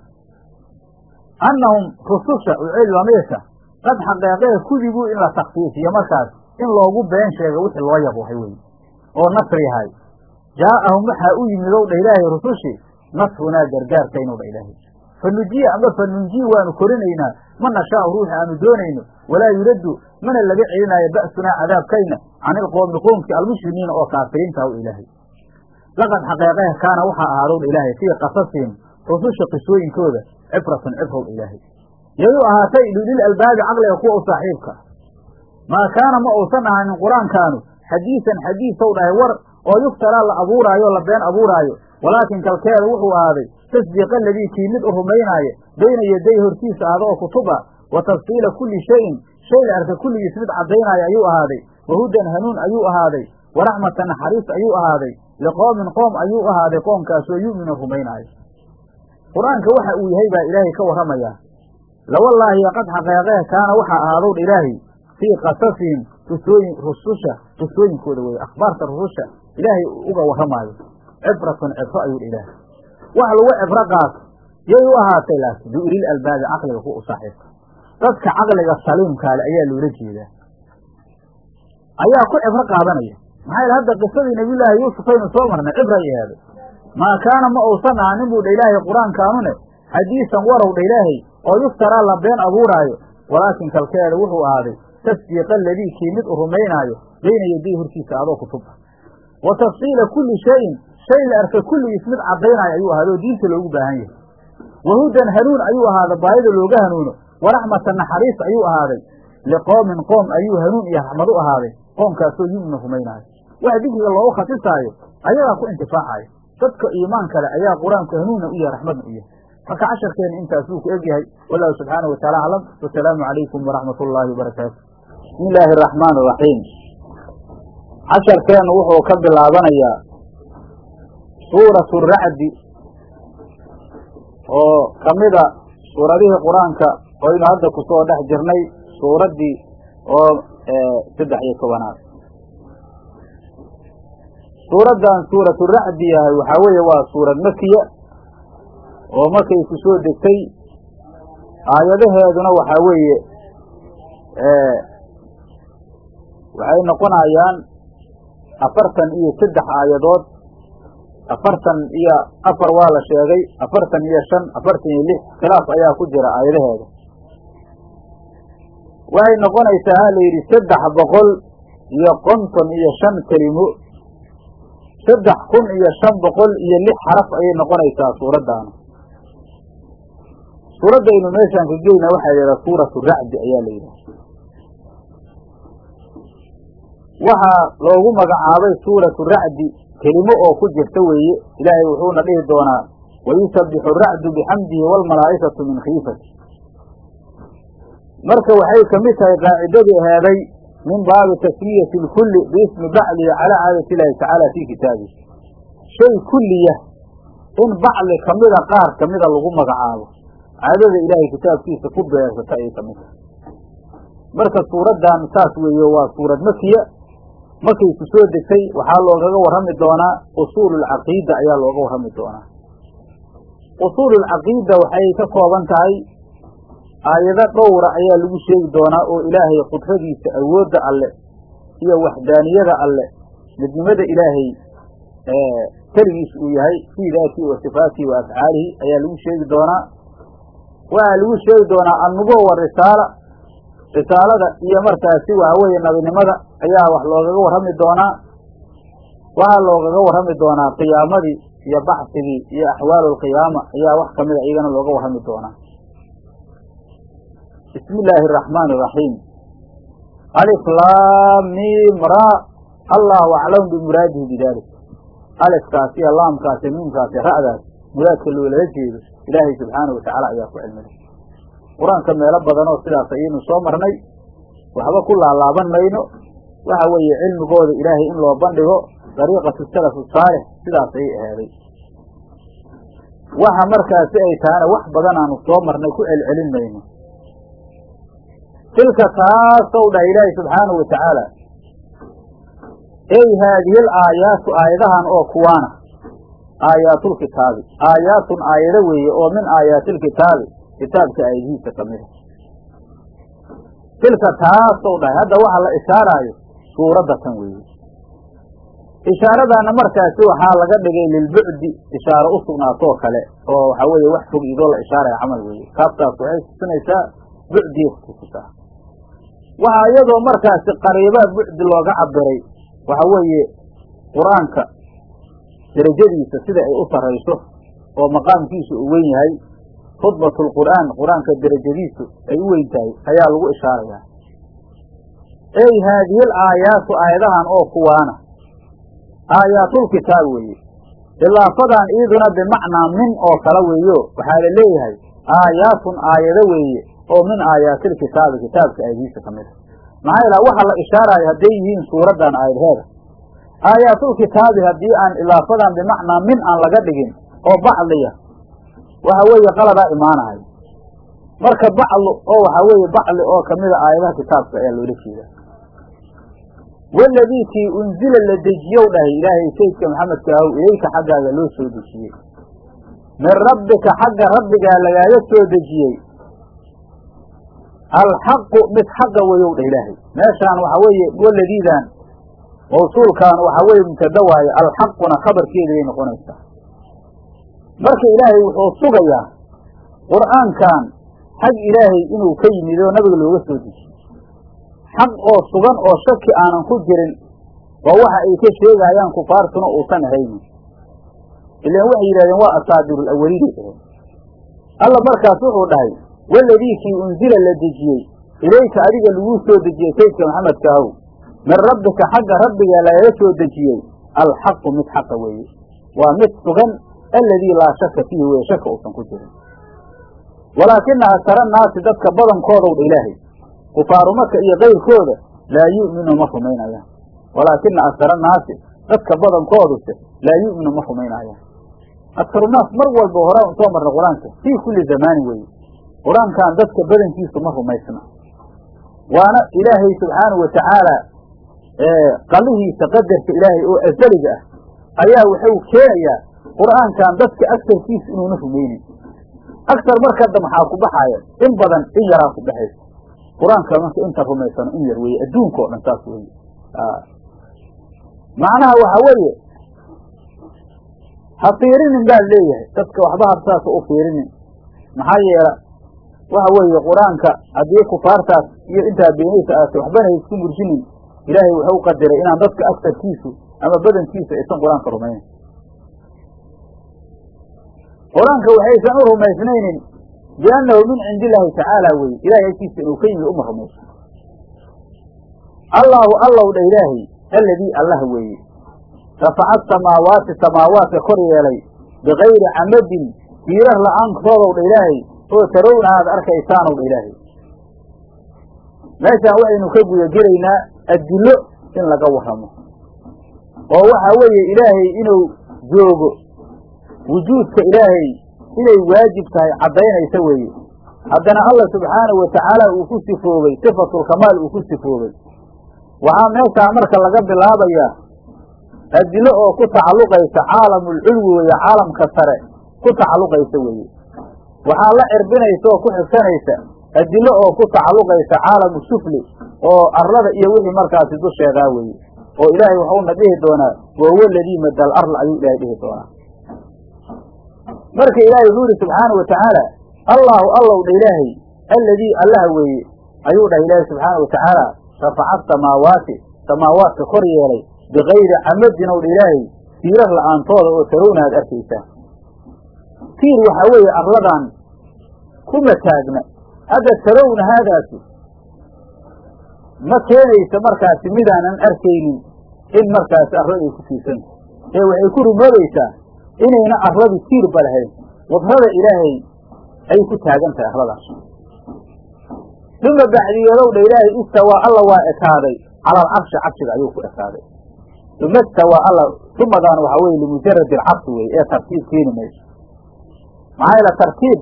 Annahum rususha u celi damiirka qad xaqeeqee kudibuu in la takfiifiyo markaas in loogu been sheega wixii loo yabuuhay weye oo nasr yahay. Jaa'ahum waxaa u yimid ow dha ilaahay rusushii nasrunaa gargaarkaynow dha ilaahay. Fa nujiya ama fa nunjiyi waanu korinaynaa ma nashaau ruuxi aanu doonayno walaa yuraddu mana laga celinaayo ba'sunaa cadaabkayna can ilqoomi qoomkii almushrimiina oo kaafiriinta w ilaahay. Laqad xaqeeqehe kaana waxaa ahaadow dha ilaahay fii qasasihim rususha qisooyinkooda cibratun cibrow dha yayuu ahaatay lilil albaabi caqliga kuwa u saaxiibka maa kaana ma uusan ahaanin qur'aankaanu. Xadiisan xadiisow dhahay war oo yuftaraa la abuuraayo la been abuuraayo. Walaakin kalkeeda wuxuu ahaaday tasdiiqa aladii kii mid u rumaynaayo bayna yaday hortiisa ahda oo kutuba wa tafsiila kulli shayin shay la arka kulligiis mid caddaynaayo ayuu ahaaday. Wahudan hanuun ayuu ahaaday. Waraxmatan naxariis ayuu ahaaday. Liqoomin qoom ayuu ahaaday qoomkaasoo yu'minu rumaynaayo qur'aanka waxa uu yahay baa ilaahay ka warramayaa lawallaahi qad xaqeeqee kaana waxaa ahaadowdha ilaahay fii qasasihim rusooyin rususha qisooyinkooda weye akhbaarta rususha ilaahay uga warramaayo. Cibratun cibro ayuu dha ilaahay. Wax lagu cibro qaato yay u ahaatay laakiin biulil albaabi caqliga ku u dadka caqliga saliimkaale ayaa loola jeedaa. Ayaa ku cibro qaadanaya. Maxaa yele hadda qisadii nabiyullaahi yuusuf aynu soo marnay cibray eheeday maa kaana ma uusan ahanin buu dha ilaahay qur'aankaanune xadiisan warow dha ilaahay oo yuftaraa la been abuuraayo. Walaakin kalkeeda wuxuu ahaaday tasdiiqa aladii kii mid u rumaynaayo bayna yaday hortiisa adoo kutub. Ah wa tafsiila kulli shayin shay la arka kulligiis mid caddaynaayo ayuu ahaada oo diinta loogu baahan yahay. Wahudan hanuun ayuu ahaaday baayida looga hanuuno. Waraxmatan naxariis ayuu ahaaday. Liqoomin qoom ayuu hanuun iyo raxmad u ahaaday qoomkaasoo yumna rumaynaayo. Wax dikriga loogu khasisaayo ayagaa ku intifaacayo. Dadka iimaan kale ayaa qur'aanku hanuunna u yahay raxmadna u yahay marka casharkeena intaas wuu ku egyahay wallahu subxaana wa taala aclam wasalaamu calaykum waraxmat ullaahi wabarakaatu bismi illaahi araxmaan araxiim casharkeennu wuxuu ka bilaabanayaa suuratu racdi oo ka mida suuradihii qur'aanka oynu hadda ku soo dhex jirnay suuraddii oo saddex iyo tobanaad. Suuraddan suuratu racdi yahay waxaa weeye waa suurad makiya oo markay ku soo degtay aayadaheeduna waxaa weeye waxay noqonayaan afartan iyo saddex aayadood. Afartan iyo afar waa la sheegay afartan iyo shan afartan iyo lix khilaaf ayaa ku jira aayadaheeda waxay noqonaysaa ha la yidhi saddex boqol iyo konton iyo shan kelimo. Saddex kun iyo shan boqol iyo lix xaraf ayay noqonaysaa suuraddaana suuraddaynu meeshaan ka geyna waxaa yidhaha suuratu racdi ayaa la yidhaha. Waxaa loogu magacaabay suuratu racdi kelimo oo ku jirta weeye ilaahay wuxuuna dhihi doonaa wayusabbixu racdu bixamdihi waalmalaa'ikatu min khiifati. Marka waxay ka mid tahay qaacidadii aheeday min baabi tasmiyati lkulli biismi baclihi calaa caadati illaahi tacaala fii kitaabihi. Shay kulliya in bacli kamida qaar kamida lagu magacaabo caadada ilaahay kitaabkiisa ku beersata ayay ka tahay. Marka suuraddan saas weeye waa suurad makiya markay ku soo degtay waxaa loogaga warrami doonaa usuululcaqiida ayaa looga warrami doonaa. Usuululcaqiida waxay ka kooban tahay aayado dhowra ayaa lagu sheegi doonaa oo ilaahay qudradiisa awoodda alle iyo waxdaaniyada alle midnimada ilaahay keligiis uu yahay fii daatihi wa sifaatihi wa afcaalihi ayaa lagu sheegi doonaa waxaa lagu sheegi doonaa annubuwa wa risaala. Risaalada iyo markaasi waxa weeye nabinimada ayaa wax loogaga warrami doonaa. Waxaa loogaga warrami doonaa qiyaamadii iyo bacsigii iyo axwaalulqiyaama ayaa wax kamida iyagana looga warrami doonaa. Bismi illaahi araxmaan iraxiim alif laam miim ra. Allahu aclamu bimuraadihi bidalik alifkaasi iyo laamkaasi miimkaasi ra'daas muraadka loolala jeedo ilaahay subxaanahu watacaala ayaa ku cilmilay qur'aanka meelo badanoo sidaas ayaynu soo marnay waxba ku laalaaban mayno waxa weeye cilmigooda ilaahay in loo bandhigo dariiqatu salafu saalix sidaas ayay ahaaday waxa markaasi ay tahana wax badan aanu soo marnay ku celcelin mayno tilka taasow dhah ilaahay subxaanahu watacaala ey haadihil aayaatu aayadahan oo kuwaana aayaatulkitaabi aayaatun aayado weeye oo min aayaatilkitaabi kitaabka aayadihiisa ka mida tilka taasow dhahay hadda waxa la ishaaraayo suuradda tan weeye. Ishaaradaana markaasi waxaa laga dhigay lilbucdi ishaaro u sugnaatoo kale oo waxaa weeye wax fog idoo la ishaaraya camal weeye. Kaabtaas waxay tusinaysaa bucdiya kutusisaa waxaa iyadoo markaasi qariibaa bucdi looga cabiray waxa weeye qur'aanka derajadiisa sida ay u sarayso oo maqaamkiisu uu weyn yahay khudbatu lqur'aan qur'aanka derajadiisu ay u weyn tahay ayaa lagu ishaarayaa. Ey haadihil aayaatu aayadahan oo kuwaana aayaatulkitaab weeye idaafadan iiduna bimacnaa min oo kale weeyo waxaa la leeyahay aayaatun aayado weeye oo min aayaatilkitaabi kitaabka aayadihiisa ka mid a maxaa ilaa waxa la ishaaraayo hadday yihiin suuraddan aayadheeda aayaatulkitaabi haddii aan idaafadan bimacnaa min aan laga dhigin oo bacliya waxa weeye qaladaa imaanahay. Marka baclu oo waxaa weeye bacli oo kamida aayadaha kitaabka ayaa loola jeedaa waladii kii unzila la dejiyow dhahay ilaahay saydka maxamedka ahow ilayka xaggaaga loo soo dejiyey. Min rabbika xagga rabbigaa lagaaga soo dejiyey. Alxaqu mid xaqa weyow dha ilaahay. Meeshaan waxaa weeye waladiidan mawsuulkan waxaa weeye mubtada waaye alxaquna khabarkeedi bay noqonaysaa. Marka ilaahay wuxuu sugayaa qur'aankan xag ilaahay inuu ka yimid oo nabiga looga soo dejiyo xaq oo sugan oo shaki aanan ku jirin waa waxa ay ka sheegayaan kufaartuna uusan ahaynin ilaan waxay yidhahdeen waa asaadirul awaliinay dhaheen alla markaas wuxuu dhahay waladii kii unzila la dejiyey ilayka adiga laguu soo dejiyey maxamedka ahow min rabbika xagga rabbiga lagaga soo dejiyey. Alxaqu mid xaqa weeye. Waa mid sugan alladii laa shaka fiihi weye shaka uusan ku jirin. Walaakina aktara naasi dadka badankoodow dha ilaahay. Kufaaru maka iyo kayrkooda laa yu'minu ma rumaynayaan. Walaakina aktara naasi dadka badankooduse laa yu'minu ma rumaynayaan. Aktarunaas mar walba horaan u soo marna qur'aanka fii kulli zamaanin weeye. Qur'aankan dadka badankiisu ma rumaysna. Waana ilaahay subxaanahu watacaala qalihiisa qadarka ilaahay oo azaliga ah ayaa wuxuu keenayaa qur'aankan dadka agtarkiisa inuuna rumaynin. Agtar markada maxaa ku baxaaya in badan in yaraa ku baxaysa qur'aanka marka inta rumaysano in yar weeye adduunka o dhan saas weeye. Macnaha waxa weeye ha fiirinin baa leeyahay. Dadka waxba habsaasa u fiirinin. Maxaa yeela waxa weeye qur'aanka haddii kufaartaas iyo intaa beenaysa aatay waxbana haysku murjinin ilaahay wuxuu qadiray inaan dadka agtarkiisu ama badankiisa aysan qur'aanka rumaynin qur'aanka waxaysan u rumaysnaynin biannahu min cindi illaahi tacaala weye ilahay agtiisa inuu ka yimi uma rumayso. Allaahu allow dha ilaahay alladii allah weeye rafaca asamaawaati samaawaadka kor yeelay bikayri camadin tiirar la'aankoodow dha ilaahay oo tarowna aad arkaysaanow dha ilaahay. Meeshaan waxaynu ka guda gelaynaa adillo in laga warramo oo waxaa weeye ilaahay inuu joogo wujuudka ilaahay inay waajib tahay caddaynaysa weeye. Haddana allah subxaanahu watacaala uu ku sifoobay sifatulkamaal uu ku sifoobay. Waxaa meeshaa marka laga bilaabayaa adilo oo ku tacalluqaysa caalamulculwi weeye caalamka sare ku tacalluqaysa weeye. Waxaa la cirbinaysa oo ku xigsanaysa adilo oo ku tacalluqaysa caalamu sufli oo arlada iyo wixii markaasi dusheedaa weeye. oo ilaahay waxuuna dhihi doonaa wahuwa aladii madal arla ayuu ilaahay dhihi doonaa. Marka ilaahay wuxuu yihi subxaanau watacaala allaahu allow dha ilaahay alladii allaha weeye. Ayuu dhahay ilaahay subxaana watacaala rafaca asamaawaati samaawaadka kor yeelay bikayri camadin ow dha ilaahay tiirar la'aantooda oo tarowna aad arkaysaa. Tiir waxaa weeye arladan kuma taagna. Hadda tarowna haadaasi ma keenaysa markaasi midaanan arkaynin in markaasi arlada ay ku tiirsanta ee waxay ku rumoobaysaa inayna arladu tiirba lahayn wadrada ilaahay ay ku taagan tahay arladaas uma bacdiyeedow dha ilaahay istawaa alla waa ekaaday cala alcarshi carshiga ayuu ku ekaaday. Uma istawaa alla umadaan waxaa weye limujarad alcarshi weye ee tartiib keeni mayso. Maxaa yaele tartiib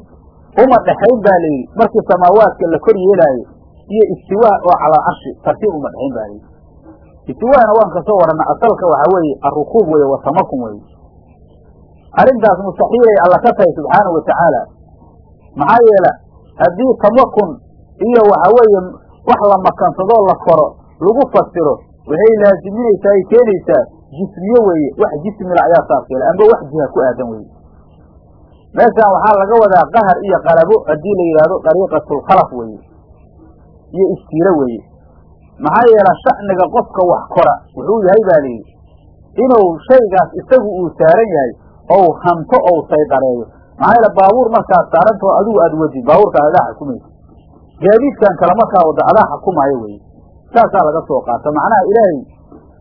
uma dhexayn baa layidhi markii samaawaadka la kor yeelaayo iyo istiwaa oo cala alcarshi tartiib uma dhexayn ba layidhi istiwaana waan ka soo warana asalka waxaa weeye arukuub weye watamakum weye arrintaas mustaxiilay alla ka tahay subxaanau watacaala maxaa yeele haddii tamakun iyo waxa weeye wax la makansadoo la koro lagu fasiro waxay laaziminaysaa ay keenaysaa jismiye weeye wax jismila ayaa saas yeela amba wax jiha ku aadan weye meeshaan waxaa laga wadaa qahar iyo qalabo haddii la yidhaahdo dariiqatulkhalaf weeye iyo istiilo weeye. Maxaa yeele sha'niga qofka wax kora wuxuu yahay baa layidhi inuu shaygaas isagu uu saaran yahay ou hanto ou saydareeyo maxaa yeele baabuur markaad saarantao adigu aad wadid baabuurka adaa xukumaysa gaadiidkan kale markaa wadda adaa xukumaayo weye saasaa laga soo qaata. Macnaha ilaahay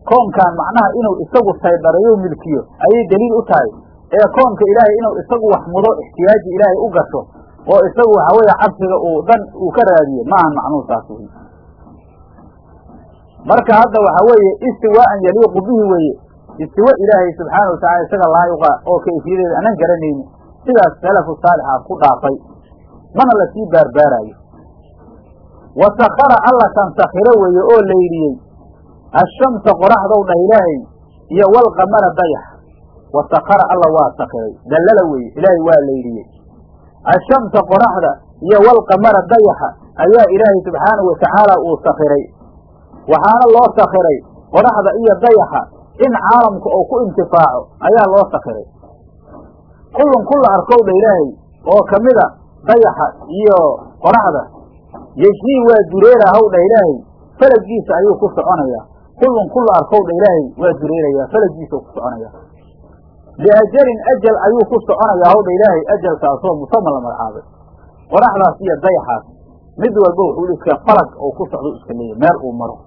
koonkan macnaha inuu isagu saydareeyo milkiyo ayay daliil u tahay. Ee koonka ilaahay inuu isagu wax mudo ixtiyaaji ilaahay u gasho oo isagu waxaa weeye cabsiga uu dan uu ka raadiyo ma ahan macnuhu saas wey marka hadda waxaa weeye istiwaaan yaliiqu bihi weeye istiwa ilaahay subxaana watacala isaga laayiqa oo kayfiyadeeda anan garanaynin sidaas salafu saalixaas ku dhaafay mana la sii baarbaaraayo wa sakara alla kan sakhiro weeye oo laydhiyey ashamsa qoraxdow dhah ilaahay iyo walqamara dayax wa sakara alla waa sakiray dallala weeye ilaahay waa laydhiyey ashamsa qoraxda iyo walqamara dayaxa ayaa ilaahay subxaanahu watacaala uu sakiray waxaana loo sakiray qoraxda iyo dayaxa in caalamka uu ku intifaaco ayaa loo sakiray kullun kulla arkowdha ilaahay oo ka mida dayaxa iyo qoraxda yejrii waa dureera hawdha ilaahay falagiisa ayuu ku soconayaa kullun kulla arkowdha ilaahay waa dureerayaa falagiisa ku soconaya liajalin ajal ayuu ku soconayaa hawdha ilaahay ajalkaasoo musama la magacaabay qoraxdaas iyo dayaxaas mid walba wuxuu iska falag oo ku socdo iska leeyahy meel uu maro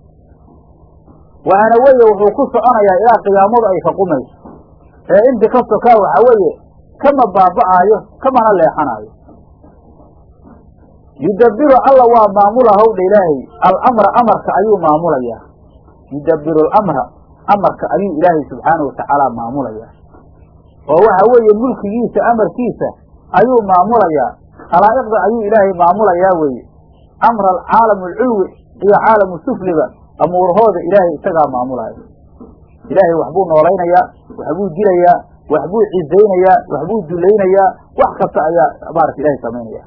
waana weye wuxuu ku soconayaa ilaa qiyaamadu ay ka qumayso ee inti ka sokaa waxa weeye kama baaba'aayo kamana leexanaayo yudabbiru alla waa maamula hawdha ilaahay alamra amarka ayuu maamulayaa yudabbiru alamra amarka ayuu ilaahay subxaanahu watacaala maamulayaa oo waxa weeye mulkigiisa amarkiisa ayuu maamulayaa khalaa'iqda ayuu ilaahay maamulayaa weeye. Amra alcaalamu alculwi iyo caalamu sufliba amuurahooda ilaahay isagaa maamulaayo ilaahay waxbuu noolaynayaa waxbuu dilayaa waxbuu cizaynayaa waxbuu dulaynayaa wax kasta ayaa maarata ilaahay samaynaya.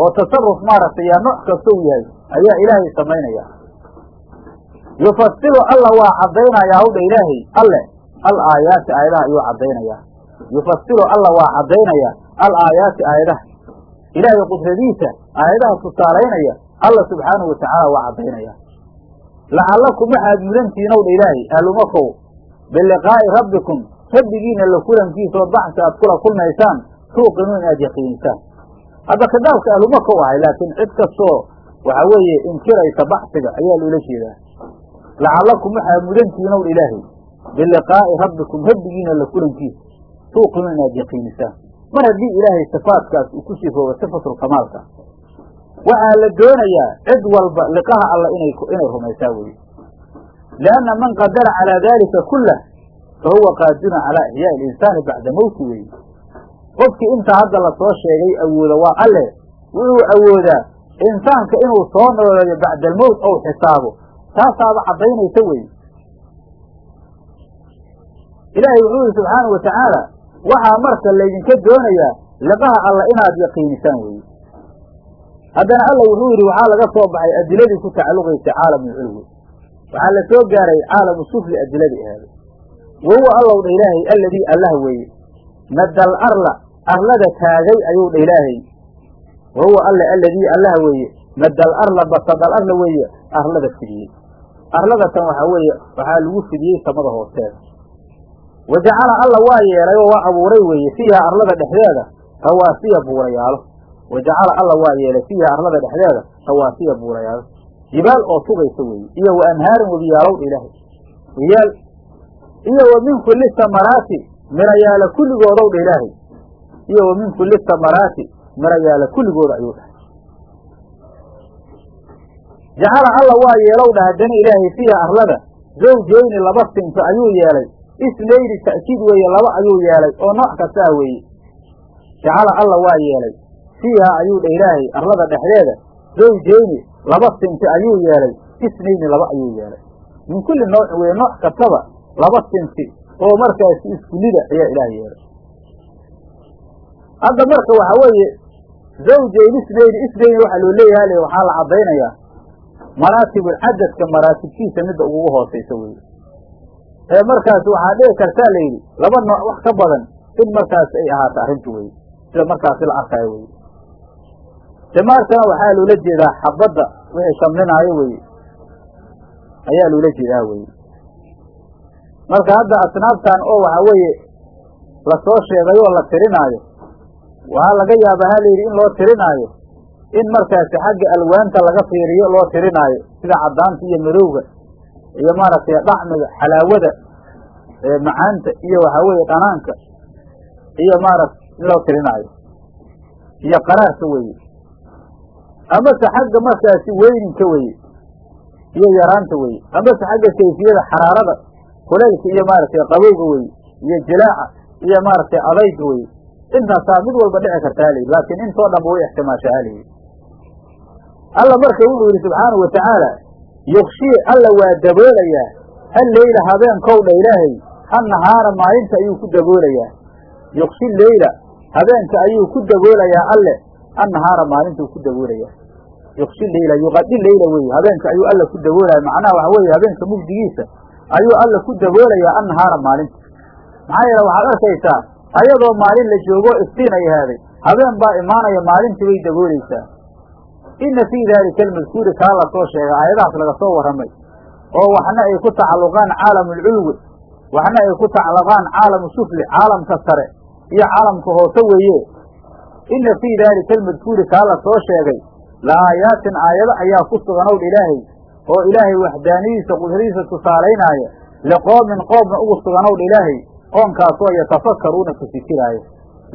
Oo tasaruf maaragtay yaa nooc kastou yahay ayaa ilaahay samaynaya. Yufasilu alla waa caddaynayaa hawdha ilaahay alle al aayaati aayadaha ayuu caddaynayaa. Yufasilu alla waa caddaynaya al aayaati aayadaha. Ilaahay qudradiisa aayadaha tusaalaynaya alla subxaanahu watacaala waa caddaynaya lacallakum waxaad mudantihiin owdha ilaahay ahlumakow biliqaa'i rabbikum rabbigiina la kulankiisa oo aad kula kulmaysaan tuuqinuun inaad yaqiinisaan. Hadda khitaabka ahlumaka u ahay laakiin cid kastoo waxa weeye inkiraysa baxsiga ayaa loola jeedaa. Lacallakum waxaad mudantihiin owdha ilaahay biliqaa'i rabbikum rabbigiina la kulankiisa tuuqinuun inaad yaqiinisaan mar haddii ilaahay sifaadkaas uu ku sifooba sifatulkamaalka waxaa la doonayaa cid walba liqaha alla inay rumaysaa weye lianna man qadara calaa daalika kullah fa huwa qaadirun calaa ixyaa'i alinsaani bacda mowti weeye qofkii intaa hadda la soo sheegay awooda waa alle wuxuu awoodaa insaanka inuu soo nooleeyo bacda almowt ou xisaabo taasaaba caddaynaysa weye ilaahay wuxuu yihi subxaanau watacaala waxaa marka laydinka doonayaa liqaha alla inaad yaqiinisaan weye haddana alla wuxuu yidhi waxaa laga soo baxay adiladii ku tacalluqaysay caalamulculwi waxaa la soo gaaray caalamu sufli adiladii ahaaday wahuwa allow dha ilaahay alladii allah weeye madal arla arlada taagay ayuu dha ilaahay. Wahuwa alle alladii allah weeye madal arla basadal arla weeye arlada fidiyey. Arladatan waxaa weeye waxaa lagu fidiyey samada hoosteeda wa jacala alla waa yeelay oo waa abuuray weeye fiiha arlada dhexdeeda rawaasiya buurayaalo. Wa jacala alla waa yeelay fiiha arlada dhexdeeda rawaasiya buurayaalo. Jibaal oo sugaysa weeye iyo wa anhaarin webiyaalowdha ilaahay. Weyaal iyo wa min kulli samaraati mirayaala kulligoodowdha ilaahay. Iyo wa min kulli samaraati mirayaala kulligooda ayuu dhahay. Jacala alla waa yeelow dha haddana ilaahay fiiha arlada zawjeyni laba sinto ayuu yeelay isnayni ta'kiid weeye laba ayuu yeelay oo nooc kasta ah weeye. Jacala alla waa yeelay. Fiiha ayuu dha ilaahay arlada dhexdeeda. Zawjeyni laba sinti ayuu yeelay. Isnayni laba ayuu yeelay. Min kulli nooc weye nooc kastaba laba sinti oo markaasi iskulida ayaa ilaah yeelay. Hadda marka waxa weeye zawjayn isnayni isnayni waxaa loo leeyaha le waxaa la caddaynayaa maraatibul cadadka maraatibkiisa midda ugugu hoosaysa weye ee markaasi waxaa dhici kartaa la yidhi laba nooc wax ka badan in markaasi ay ahaato arrintu weye sida markaasi la arkayo weye simaarkana waxaa loola jeedaa xabadda wixii shamlinaayo weye ayaa loola jeedaa weye marka hadda asnaabtan oo waxa weeye la soo sheegay oo la tirinaayo waxaa laga yaabaa ha layidhi in loo tirinaayo in markaasi xagga alwaanta laga fiiriyo loo tirinaayo sida caddaanta iyo madowga iyo maaragtay dhacmiga xalaawada macaanta iyo waxa weeye dhanaanka iyo maaragta in loo tirinaayo iyo qaraarka weye amase xagga markaasi weyninka weye iyo yaraanta weye amase xagga kayfiyada xaraarada kuleylka iyo maaragtay qabowga weye iyo jilaaca iyo maaragtay adayga weye intaasaa mid walba dhici kartaa halayidhi laakiin intoo dhanba way ixtimaashaa halayidhi alla marka wuxuu yidhi subxaanau watacaala yukshii alla waa daboolayaa hal leyla habeenkow dha ilaahay annahaara maalinta ayuu ku daboolayaa yuqshi leyla habeenka ayuu ku daboolayaa alle annahaara maalintuu ku daboolayaa yuqshi leyla yuqadi leyla weye habeenka ayuu alle ku daboolaya macnaha waxa weeye habeenka mugdigiisa ayuu alle ku daboolayaa annahaara maalinta maxaa yeele waxaad arkaysaa ayadoo maalin la joogo iftiin ay ahaaday habeen baa imaanaya maalintii bay daboolaysaa inna fii daalika almadkuuri kaa la soo sheegay aayadahaas laga soo warramay. Oo waxna ay ku tacalluqaan caalamulculwi waxna ay ku tacalluqaan caalamu sufli caalamka sare iyo caalamka hoose weeye. Inna fii daalika almadkuuri kaa la soo sheegay la aayaatin aayado ayaa ku sugan ow ilaahay oo ilaahay waxdaaniyadiisa qudradiisa tusaalaynaayo liqoomin qoomna ugu sugan ow ilaahay qoomkaasoo yatafakkaruuna ka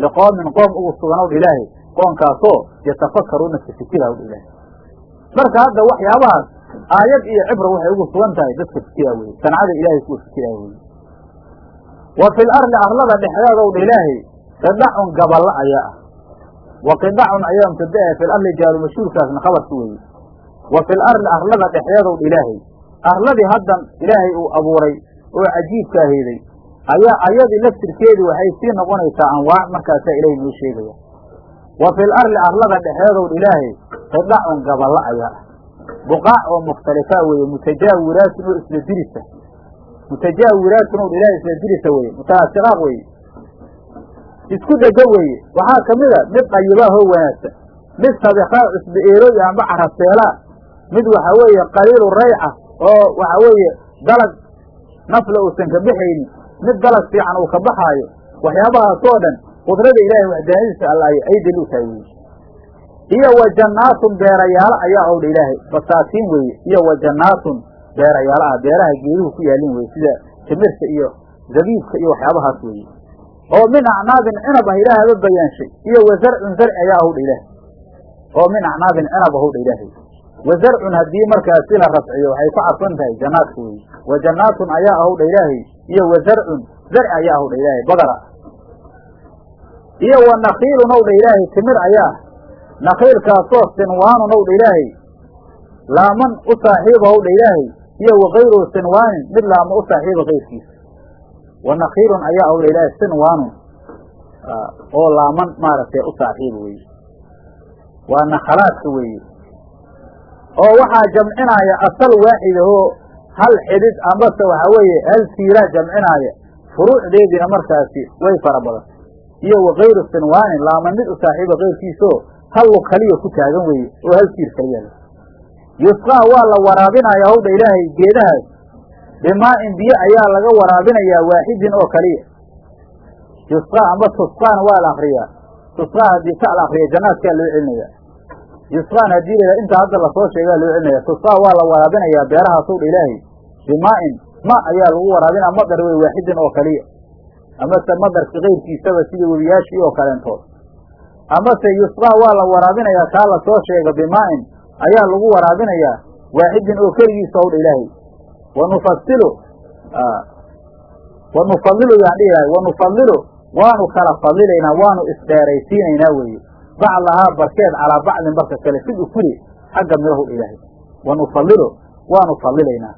liqoomin qoom ugu sugan ow ilaahay qoomkaasoo yatafakkaruuna ka fikiraayo ilaahay marka hadda waxyaabahaas aayad iyo cibra waxay ugu sugan tahay dadka fikiraa weye sancada ilaahay kuwa fikiraa weye wa fil arli arlada dhexdeeda ow dha ilaahay qidacun gaballa ayaa ah. Wa qidacun ayaa mubtadae fil arli jaaru mashhuurkaasna khabarka weeye wa fil arli arlada dhexdeeda ow dha ilaahay arladii haddan ilaahay uu abuuray oo cajiibka aheeday ayaa ayadii laftirkeedii waxay sii noqonaysaa anwaac markaasaa ilaahay noo sheegaya wa fil arli arlada dhexeedow ilaahay qidacun gaballa ayaa ah. Buqaac oo mukhtalifaa weeye mutajaawiraatun oo isla dirisa. Mutajaawiraatun oo ilaahay isla dirisa weeye mutanaasiqaaq weeye. Isku dhego weeye. Waxaa ka mid a mid dayibaahoo wanaagsan mid sabiqaa cusbe eelooy amba caraseelaa mid waxa weeye qaliilu rayca oo waxa weeye dalag nafla uusan ka baxaynin mid dalag fiican uu ka baxaayo waxyaabahaasoo dhan qudrada ilaahay waxdaanadiisa allaay ay daliil u tahay iyo wa jannaatun beerayaalo ayaa owdha ilaahay. Basaatiin weeye iyo wa jannaatun beerayaalo ah. Beeraha geeduhu ku yaalin weye sida timirta iyo zabiibka iyo waxyaabahaas weeye oo min acnaabin cinab ah ilaahaba bayaanshay. Iyo wa zarcun zarci ayaa ahowdha ilaahay. Oo min acnaabin cinab ahowdha ilaahay. Wa zarcun haddii markaasi la rafciyo waxay ku cadfan tahay jannaadka weeye wa jannaatun ayaa ahowdha ilaahay. Iyo wa zarcun zarci ayaa ahowdha ilaahay. Badara iyo wa nakiilun owdha ilaahay timir ayaa. Nakiilkaasoo sinwaanun owdha ilaahay laaman u saaxiiba howdha ilaahay iyo wa kayruhu sinwaanin mid laama u saaxiiba kayrkiisa wa nakiilun ayaa owdha ilaahay sinwaanun oo laaman maaragtay u saaxiiba weeye waa nakhalaadka weeye oo waxaa jamcinaya asal waaxida oo hal xidid ambase waxa weeye hal siiraa jamcinaya. Furuucdeediina markaasi way fara badan iyo wa kayru sinwaanin laaman mid u saaxiiba kayrkiisaoo hal lug kaliya ku taagan weeye oo hal siir kaliya leh yusqaa waa la waraabinaya howdha ilaahay geedahaas bimaa-in biyo ayaa laga waraabinayaa waaxidin oo kaliya. Yusqaa amba tusqaana waa la akriyaa tusqaa haddii ka la akriya jannaadkaa loo celinaya yusqaan haddii la intaa hadda la soo sheegaa loo celinaya tusqaa waa la waraabinayaa beerahaas howdha ilaahay bimaa-in ma ayaa lagu waraabinaya madar wey waaxidin oo kaliya amase madarka kayrkiisaba sida webiyaashii oo kaleentood amase yusqaa waa la waraabinayaa kaa la soo sheega bimaa-in ayaa lagu waraabinayaa waaxidin oo keligiisa howdha ilaahay. Wa nufasilu wa nufadilu yaan dhihi lahay wa nufadilu waanu kala fadilaynaa waanu isdheeraysiinaynaa weeye. Bacdahaa barkeed calaa bacdin barka kale fid ukuli xagga midahowdha ilaahay. Wa nufadilu waanu fadilaynaa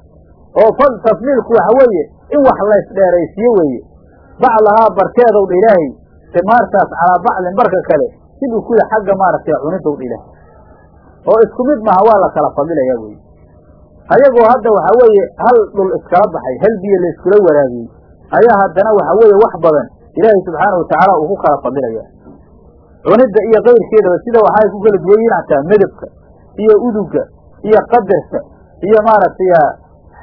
oo fal tafdiilku waxa weeye in wax la isdheeraysiiyo weeye bacdahaa barkeedowdha ilaahay simaartaas calaa bacdin barka kale sid ukuli xagga maaragtay cunidowdha ilaahay. oo isku mid maaha waa la kala fadilayaa weye ayagoo hadda waxaa weeye hal dhul iskala baxay hal biyo la iskula waraabiyey ayaa haddana waxaa weeye wax badan ilaahay subxaana watacaala uu ku kala fadilaya cunidda iyo kayrkeedaba sida waxay ku kala duwan yihiin hataa medebka iyo uduga iyo qadarka iyo maaragtay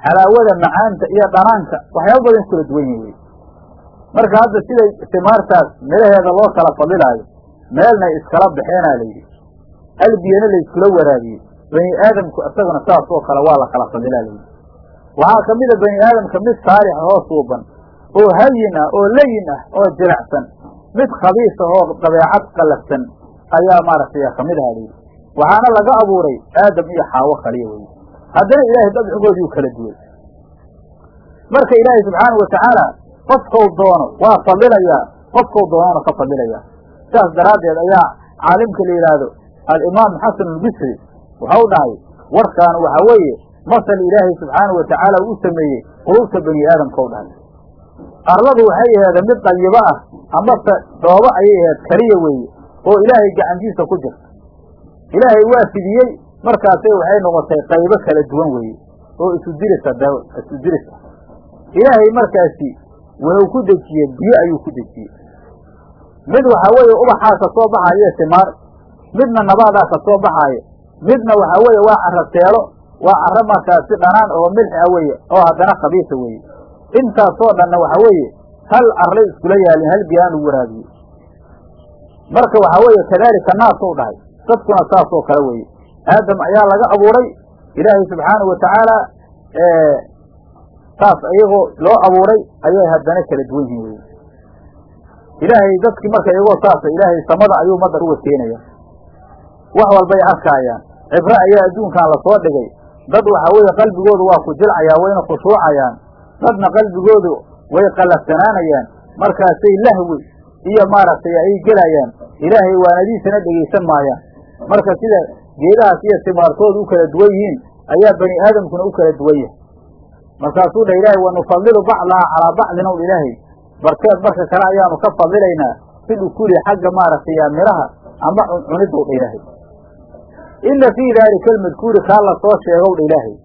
xalaawada macaanta iyo dhanaanka waxyaaba badan kula duwan yihiin wey marka hadda sida simaartaas midhaheeda loo kala fadilaayo meelna iskala baxeenaa layidhi hal biyana la iskula waraabiyey. Bani aadamku isaguna saas oo kale waa la kala fadilaa layidhi waxaa ka mid a bani aadamka mid saalix ahoo suuban oo hayin ah oo layin ah oo jilicsan. Mid khabiis ah oo dabeecad qallafsan ayaa maaragtay ka mid aha layidhi waxaana laga abuuray aadam iyo xaawo kaliya weye haddana ilaahay dabcigoodii u kala duway. Marka ilaahay subxaana watacaala qofkau doono waa fadilayaa qofkau doonona ka fadilayaa sidaas daraaddeed ayaa caalimka la yidhaahdo alimaam xasan albisri waxau dhahay warkaan waxaa weeye masal ilaahay subxaana watacaala uu sameeyey qulubta bani aadamka u dhahay. Arladu waxay aheeda mid dayibo ah amase dhoobo ayay aheed keliya weeye oo ilaahay gacantiisa ku jirta ilaahay waa fidiyey markaasay waxay noqotay qaybo kala duwan weeye oo isu dirisa isu diris ah ilaahay markaasi wuxuu ku dejiyey biyo ayuu ku dejiyey. Mid waxaa weeye ubaxaa ka soo baxayo simaar midna nabaadaa ka soo baxaayo midna waxaa weeye waa carro teelo waa carro markaasi dhanaan oo milxi ah weeye oo haddana khabiisa weeye. Intaasoo dhanna waxaa weeye hal arlay iskula yaalin hal biyaan lagu waraabiye marka waxaa weeye kadaalika naasou dhahay. Dadkuna saasoo kale weeye. Aadam ayaa laga abuuray. Ilaahay subxaanahu watacaala saas iyagoo loo abuuray ayay haddana kala duwan yihiin. Weye ilaahay dadkii marka iyagoo saasa ilaahay samada ayuu madar uga keenaya wax walbay arkaayaan cibro ayaa adduunkan la soo dhigay. Dad waxaa weeye qalbigoodu waa ku jilcayaa wayna khushuucayaan dadna qalbigoodu way qallafsanaanayaan. Markaasay lahwi iyo maaragtay ay gelayaan. Ilaahay waanadiisana dhegaysan maayaan marka sida geedahaas iyo simaartoodu u kala duwan yihiin ayaa bani aadamkuna u kala duwan yahay markaasuu dha ilaahay wanufadilu bacdaha calaa bacdin ow ilaahay barkeed barka kale ayaanu ka fadilaynaa fil ukuli xagga maaragtay midhaha ama cunidow dha ilaahay inna fii daalika almadkuuri kaa la soo sheegow dha ilaahay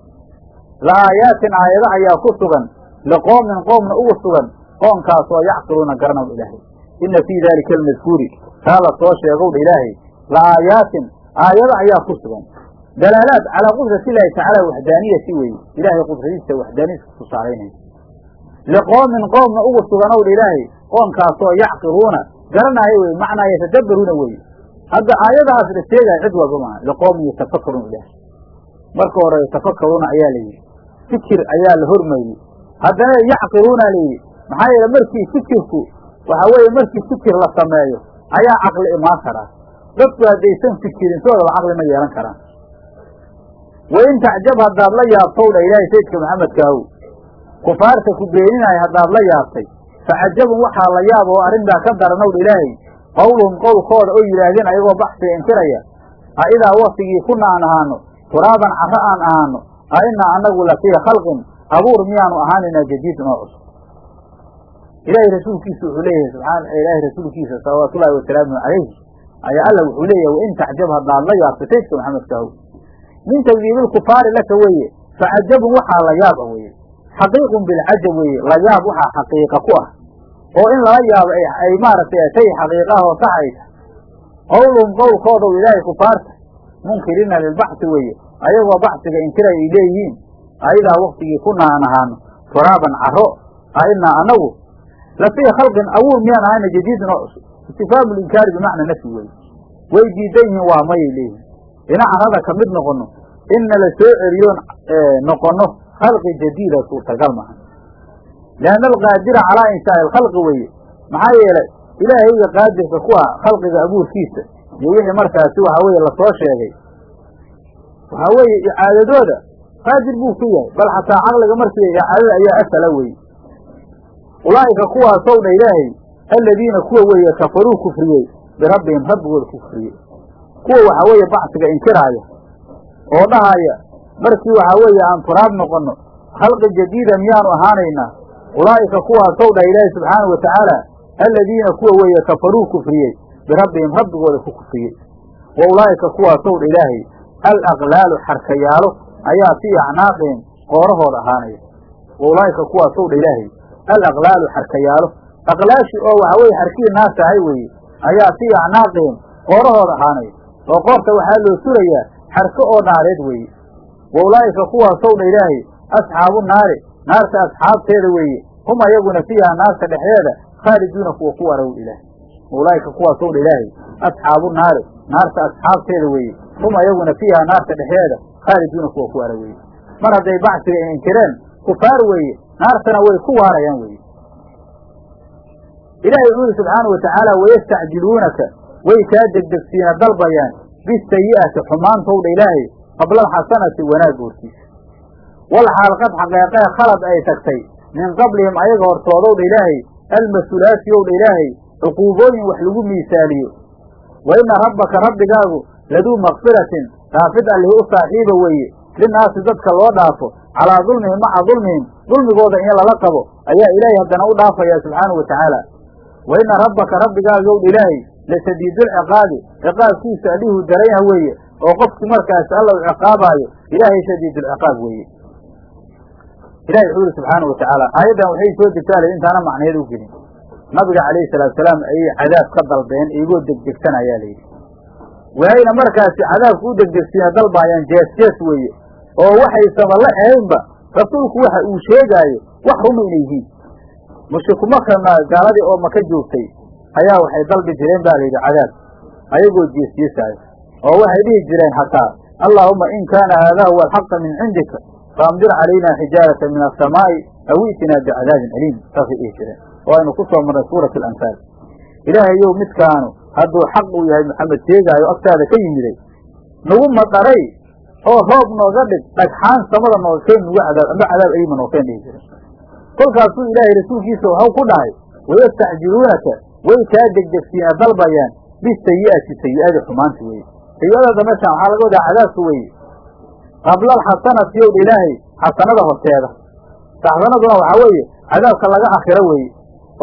la aayaatin aayado ayaa ku sugan liqoomin qoomna ugu sugan qoomkaasoo yacqiluuna garanow ilaahay inna fii daalika almadkuuri kaa la soo sheegow dha ilaahay la aayaatin aayado ayaa ku sugan dalaalaad calaa qudrati illaahi tacaala waxdaaniyati weeye ilaahay qudradiisa waxdaaniyadiisa kutusaalaynaya liqoomin qoomna ugu suganow dha ilaahay qoomkaasoo yacqiluuna garanaayo weye macnaa yatadabbaruuna weeye hadda aayadahaas la sheegaya cid walba maaha liqoomin yatafakaruuna ilaahay marka hore yatafakaruuna ayaa la yidhi fikir ayaa la hormariyey haddana yacqiluuna layidhi maxaa yeele markii fikirku waxaa weeye markii fikir la sameeyo ayaa caqli imaan karaa dadku haddaysan fikirin soodaba caqli ma yeelan karaan wain tacjab haddaad la yaabtow dha ilaahay sayidka maxamedkaahu kufaarta ku beeninaaya haddaad la yaabtay. Facajabun waxaa la yaab oo arrintaa ka daranow dha ilaahay. Qowluhum qowlkooda oo yidhaahdeen ayagoo baxsiga inkiraya a idaa waktigii kuna aan ahaano turaaban carro aan ahaano a inaa annagu la fii khalqin abuur miyaanu ahaanaynaa jadiidun oo cusub. Ilaahay rasuulkiisa wuxuu leeyahay subxaana ilaahay rasuulkiisa salawaatullaahi wasalaamu calayhi ayaa alla wuxuu leeyahay wain tacjab haddaad la yaabtay sayidka maxamedkaahu min takdiibilkufaari laka weeye. Facajabun waxaa la yaaba weeye. Xaqiiqun bilcajab weeye. La yaab waxaa xaqiiqa ku ah. Oo in lala yaabo ay maaragtay shay xaqiiqah oo sax ay tahay qowluhum qowlkoodaw ilaahay kufaarta. Munkiriina lilbacsi weeye. Ayagoo bacsiga inkiray ay leeyihiin. Ayadaa waktigii kunaa aan ahaano turaaban caro a anagu la fii khalqin abuur miyaan ahayna jadiidin oo cusub istifhaamu linkaari bimacna nafyi weeye. Way diidan yihiin waa mayay leeyihiin ina carada ka mid noqono inna la soo celiyoon noqono khalqi jadiida suurtagal maha lianna alqaadira calaa inshaai alkhalqi weeye. Maxaa yeelay ilaahayga qaadirka ku ah khalqiga abuurkiisa iyo wixii markaasi waxaa weeye la soo sheegay. Waxaa weeye icaadadooda qaadir buu ku yahay bal xataa caqliga markii icaadada ayaa asala weeye. Ulaa'ika kuwaasow dha ilaahay aladiina kuwa weeye kafaruu kufriyey birabbihim rabbigooda ku kufriyey kuwa waxaa weeye bacsiga inkiraaya oo dhahaya markii waxaa weeye aan turaab noqono khalqi jadiida miyaanu ahaanaynaa ulaa'ika kuwaasow dha ilaahay subxaanau wa tacaala aladiina kuwa weeye kafaruu kufriyey birabbihim rabbigooda ku kufriyey. Wa ulaa'ika kuwaasow dha ilaahay alaqlaalu xarkayaalo ayaa fii acnaaqihim qoorahooda ahaanaya. Wa ulaa'ika kuwaasow dha ilaahay alaqlaalu xarkayaalo. Aqlaashi oo waxaa weye xarkii naasahay weeye ayaa fii acnaaqihim qoorahooda ahaanaya oo qoorta waxaa loo surayaa xarko oo naareed weeye. Wa ulaa'ika kuwaasow dha ilaahay asxaabu naari naarta asxaabteeda weeye. Hum ayaguna fiiha naarta dhexdeeda khaaliduuna kuwa ku waraw ilaahay. Wa ulaa'ika kuwaasow dha ilaahay asxaabu naari naarta asxaabteeda weeye. Hum ayaguna fiiha naarta dhexdeeda khaaliduuna kuwa ku wara weeye mar hadday bacsiga inkireen kufaar weeye naartana way ku waarayaan weeye. Ilaahay wuxuu yidhi subxaana wa wayastacjiluunaka way kaa degdegsiina dalbayaan bisayi'ati xumaantowdha ilaahay qabla alxasanati wanaagga hortiisa wal xaal qad xaqeeqee khalad ay tagtay min qablihim ayaga hortoodowdha ilaahay almas-ulaati owdha ilaahay cuquubooyin wax lagu miisaaliyo. Wa inna rabbaka rabbigaagu laduu makfiratin dhaafid allihi u saaxiiba weeye. Linaasi dadka loo dhaafo calaa dulmihim maca dulmihim dulmigooda in lala qabo ayaa ilaahay haddana u dhaafaya subxaanahu watacaala wa ina rabbaka rabbigaagow ilaahay lasadiidulciqaabi ciqaabkiisa alihuu darayha weeye oo qofkii markaasi alla u ciqaabaayo ilaahay shadiidulciqaab weeye. Ilahi wuxuu yihi subxaanau watacaala aayaddan waxay soo degtaalay intaana macneed u gelin nabiga calayhi salaatusalaam ayay cadaab ka dalbeen iyagoo degdegsan ayaa layidhi waayna markaasi cadaabku u degdegsiina dalbaayaan jees jees weeye oo waxaysaba la ahaynba rasuulku waxa uu sheegaayo wax ruma inay yihiin. Mushriku makana gaaladii oo maka joogtay ayaa waxay dalbi jireen ba layidhi cadaab. Ayagoo jees jeesaayo oo waxay dhihi jireen hataa allaahuma in kaana haadaa huwa alxaqa min cindika faamdir calayna xijaarata min asamaa'i aw i'tinaa bicadaabin aliim. Saasay dhihi jireen. Oo aynu ku marnay suurat alanfaal ilaahayow midkaanu hadduu xaq uu yahay maxamed sheegaayo agtaada ka yimiday nagu madaray oo roob nooga dhig dhagxaan samada nooga keen nugu cadaab amba cadaab aliima noo dhihi jiren kolkaasuu ilaahay rasuulkiisa waxau ku dhahay wayastacjiluunaka way kaa degdegsiina dalbayaan bisayi'ati sayi'adi xumaanta weeye. Sayi'adada meeshaan waxaa laga wadaa cadaabka weeye. Qabla alxasanati yow ilaahay xasanada horteeda. Xasanaduna waxaa weeye cadaabka laga akhiro weeye.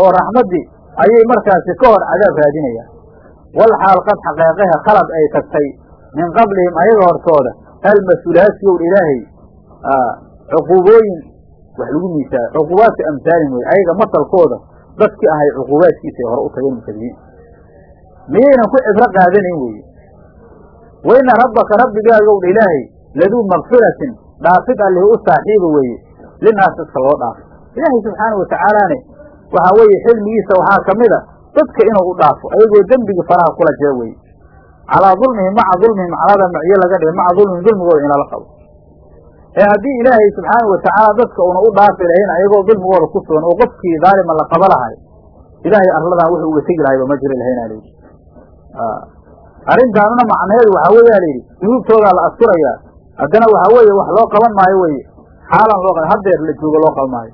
Oo raxmaddii ayay markaasi ka hor cadaab raadinayaan. Wal xaal qad xaqeeqaha khalad ay tagtay min qablihim ayaga hortooda almas-uulaasi yow ilaahay. Cuquubooyin wax lagu miisaa cuquubaadka amhaalin weye ayaga masalkooda dadkii ahay cuquubaadkiisay hore u tageen mukadibiin miyaynan ku cibro qaadanayn weeye waina rabbaka rabbigaagowdha ilaahay laduu makfiratin dhaafid allih u saaxiiba weeye linaas dadka loo dhaafo. Ilaahay subxaana watacaalaane waxaa weeye xilmigiisa waxaa ka mid a dadka inuu u dhaafo ayagoo dembigii faraha kula jira weeye calaa dulmihim maca dulmihim calada macyo laga dhigay maca dulmihim dulmigooda in lala qabo ee haddii ilaahay subxaana watacaala dadka una u dhaafi lahayn ayagoo dulmigooda ku sugan oo qofkii daalima la qaba lahay ilaahay arladan wuxuu uga tegi lahayba ma jiri lahayn alayidhi arrintaanuna macnaheedu waxaa weeyaa layidhi dunuubtoodaa la asturayaa haddana waxaa weeye wax loo qaban maayo weye xaalan loo haddeer la joogo loo qaban maayo.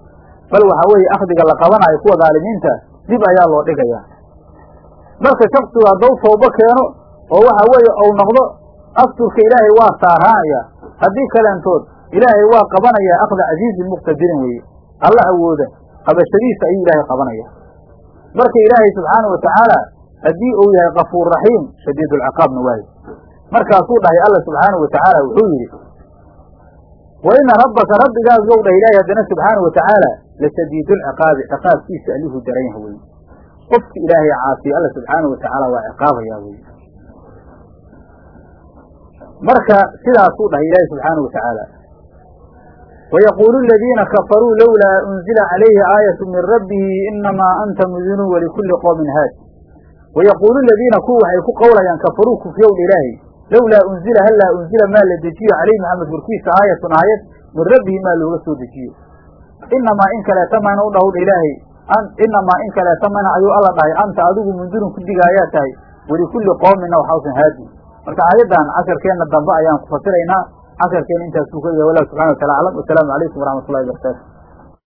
Bal waxaa weeye akhdiga la qabanayo kuwa dhaalimiinta dib ayaa loo dhigayaa. Marka shaksigu haddau tawbo keeno oo waxa weeye ou noqdo asturka ilaahay waa saaraanaya haddii kaleentood ilaahay waa qabanayaa akhda casiizin muqtadirin weeye. Alla awooda qabashadiisa ayuu ilaahay qabanaya marka ilaahay subxaanau watacaala haddii uu yahay kafuur raxiim shadiid ulciqaabna waayo markaasuu dhahay alla subxaanau watacaala wuxuu yidhi wa ina rabbaka rabbigaagu ou dhahay ilaahay haddana subxaana watacaala lashadiid ulciqaabi ciqaabkiisa alihuu daran yaha weye qofki ilaahay caasiyo alla subxaanau watacaala waa ciqaabayaa weye marka sidaasuu dhahay ilaahay subxaanau watacaala wayaquulu aladiina kafaruu lowlaa unzila calayhi aayatu min rabbihi inamaa anta mudinun walikulli qoomin haad wayaquulu aladiina kuwa waxay ku qowlayaan kafaruu kufriyowdha ilaahay lowlaa unzila hallaa unzila maa la dejiyo calayhi maxamed korkiisa aayatun aayad min rabbihi maa looga soo dejiyo inamaa in kaleeta mayna u dhahowdha ilaahay inamaa in kaleeta mayna ayuu alla dhahay anta adigu mundurun ku digaayaa tahay walikulli qoominna waxausan haadi marka aayaddan casharkeenna dambe ayaan ku fasiraynaa casharkeena intaasuu ka yahay wallahu subxana watala aclam wasalaamu calaykum waraxmat barakaatu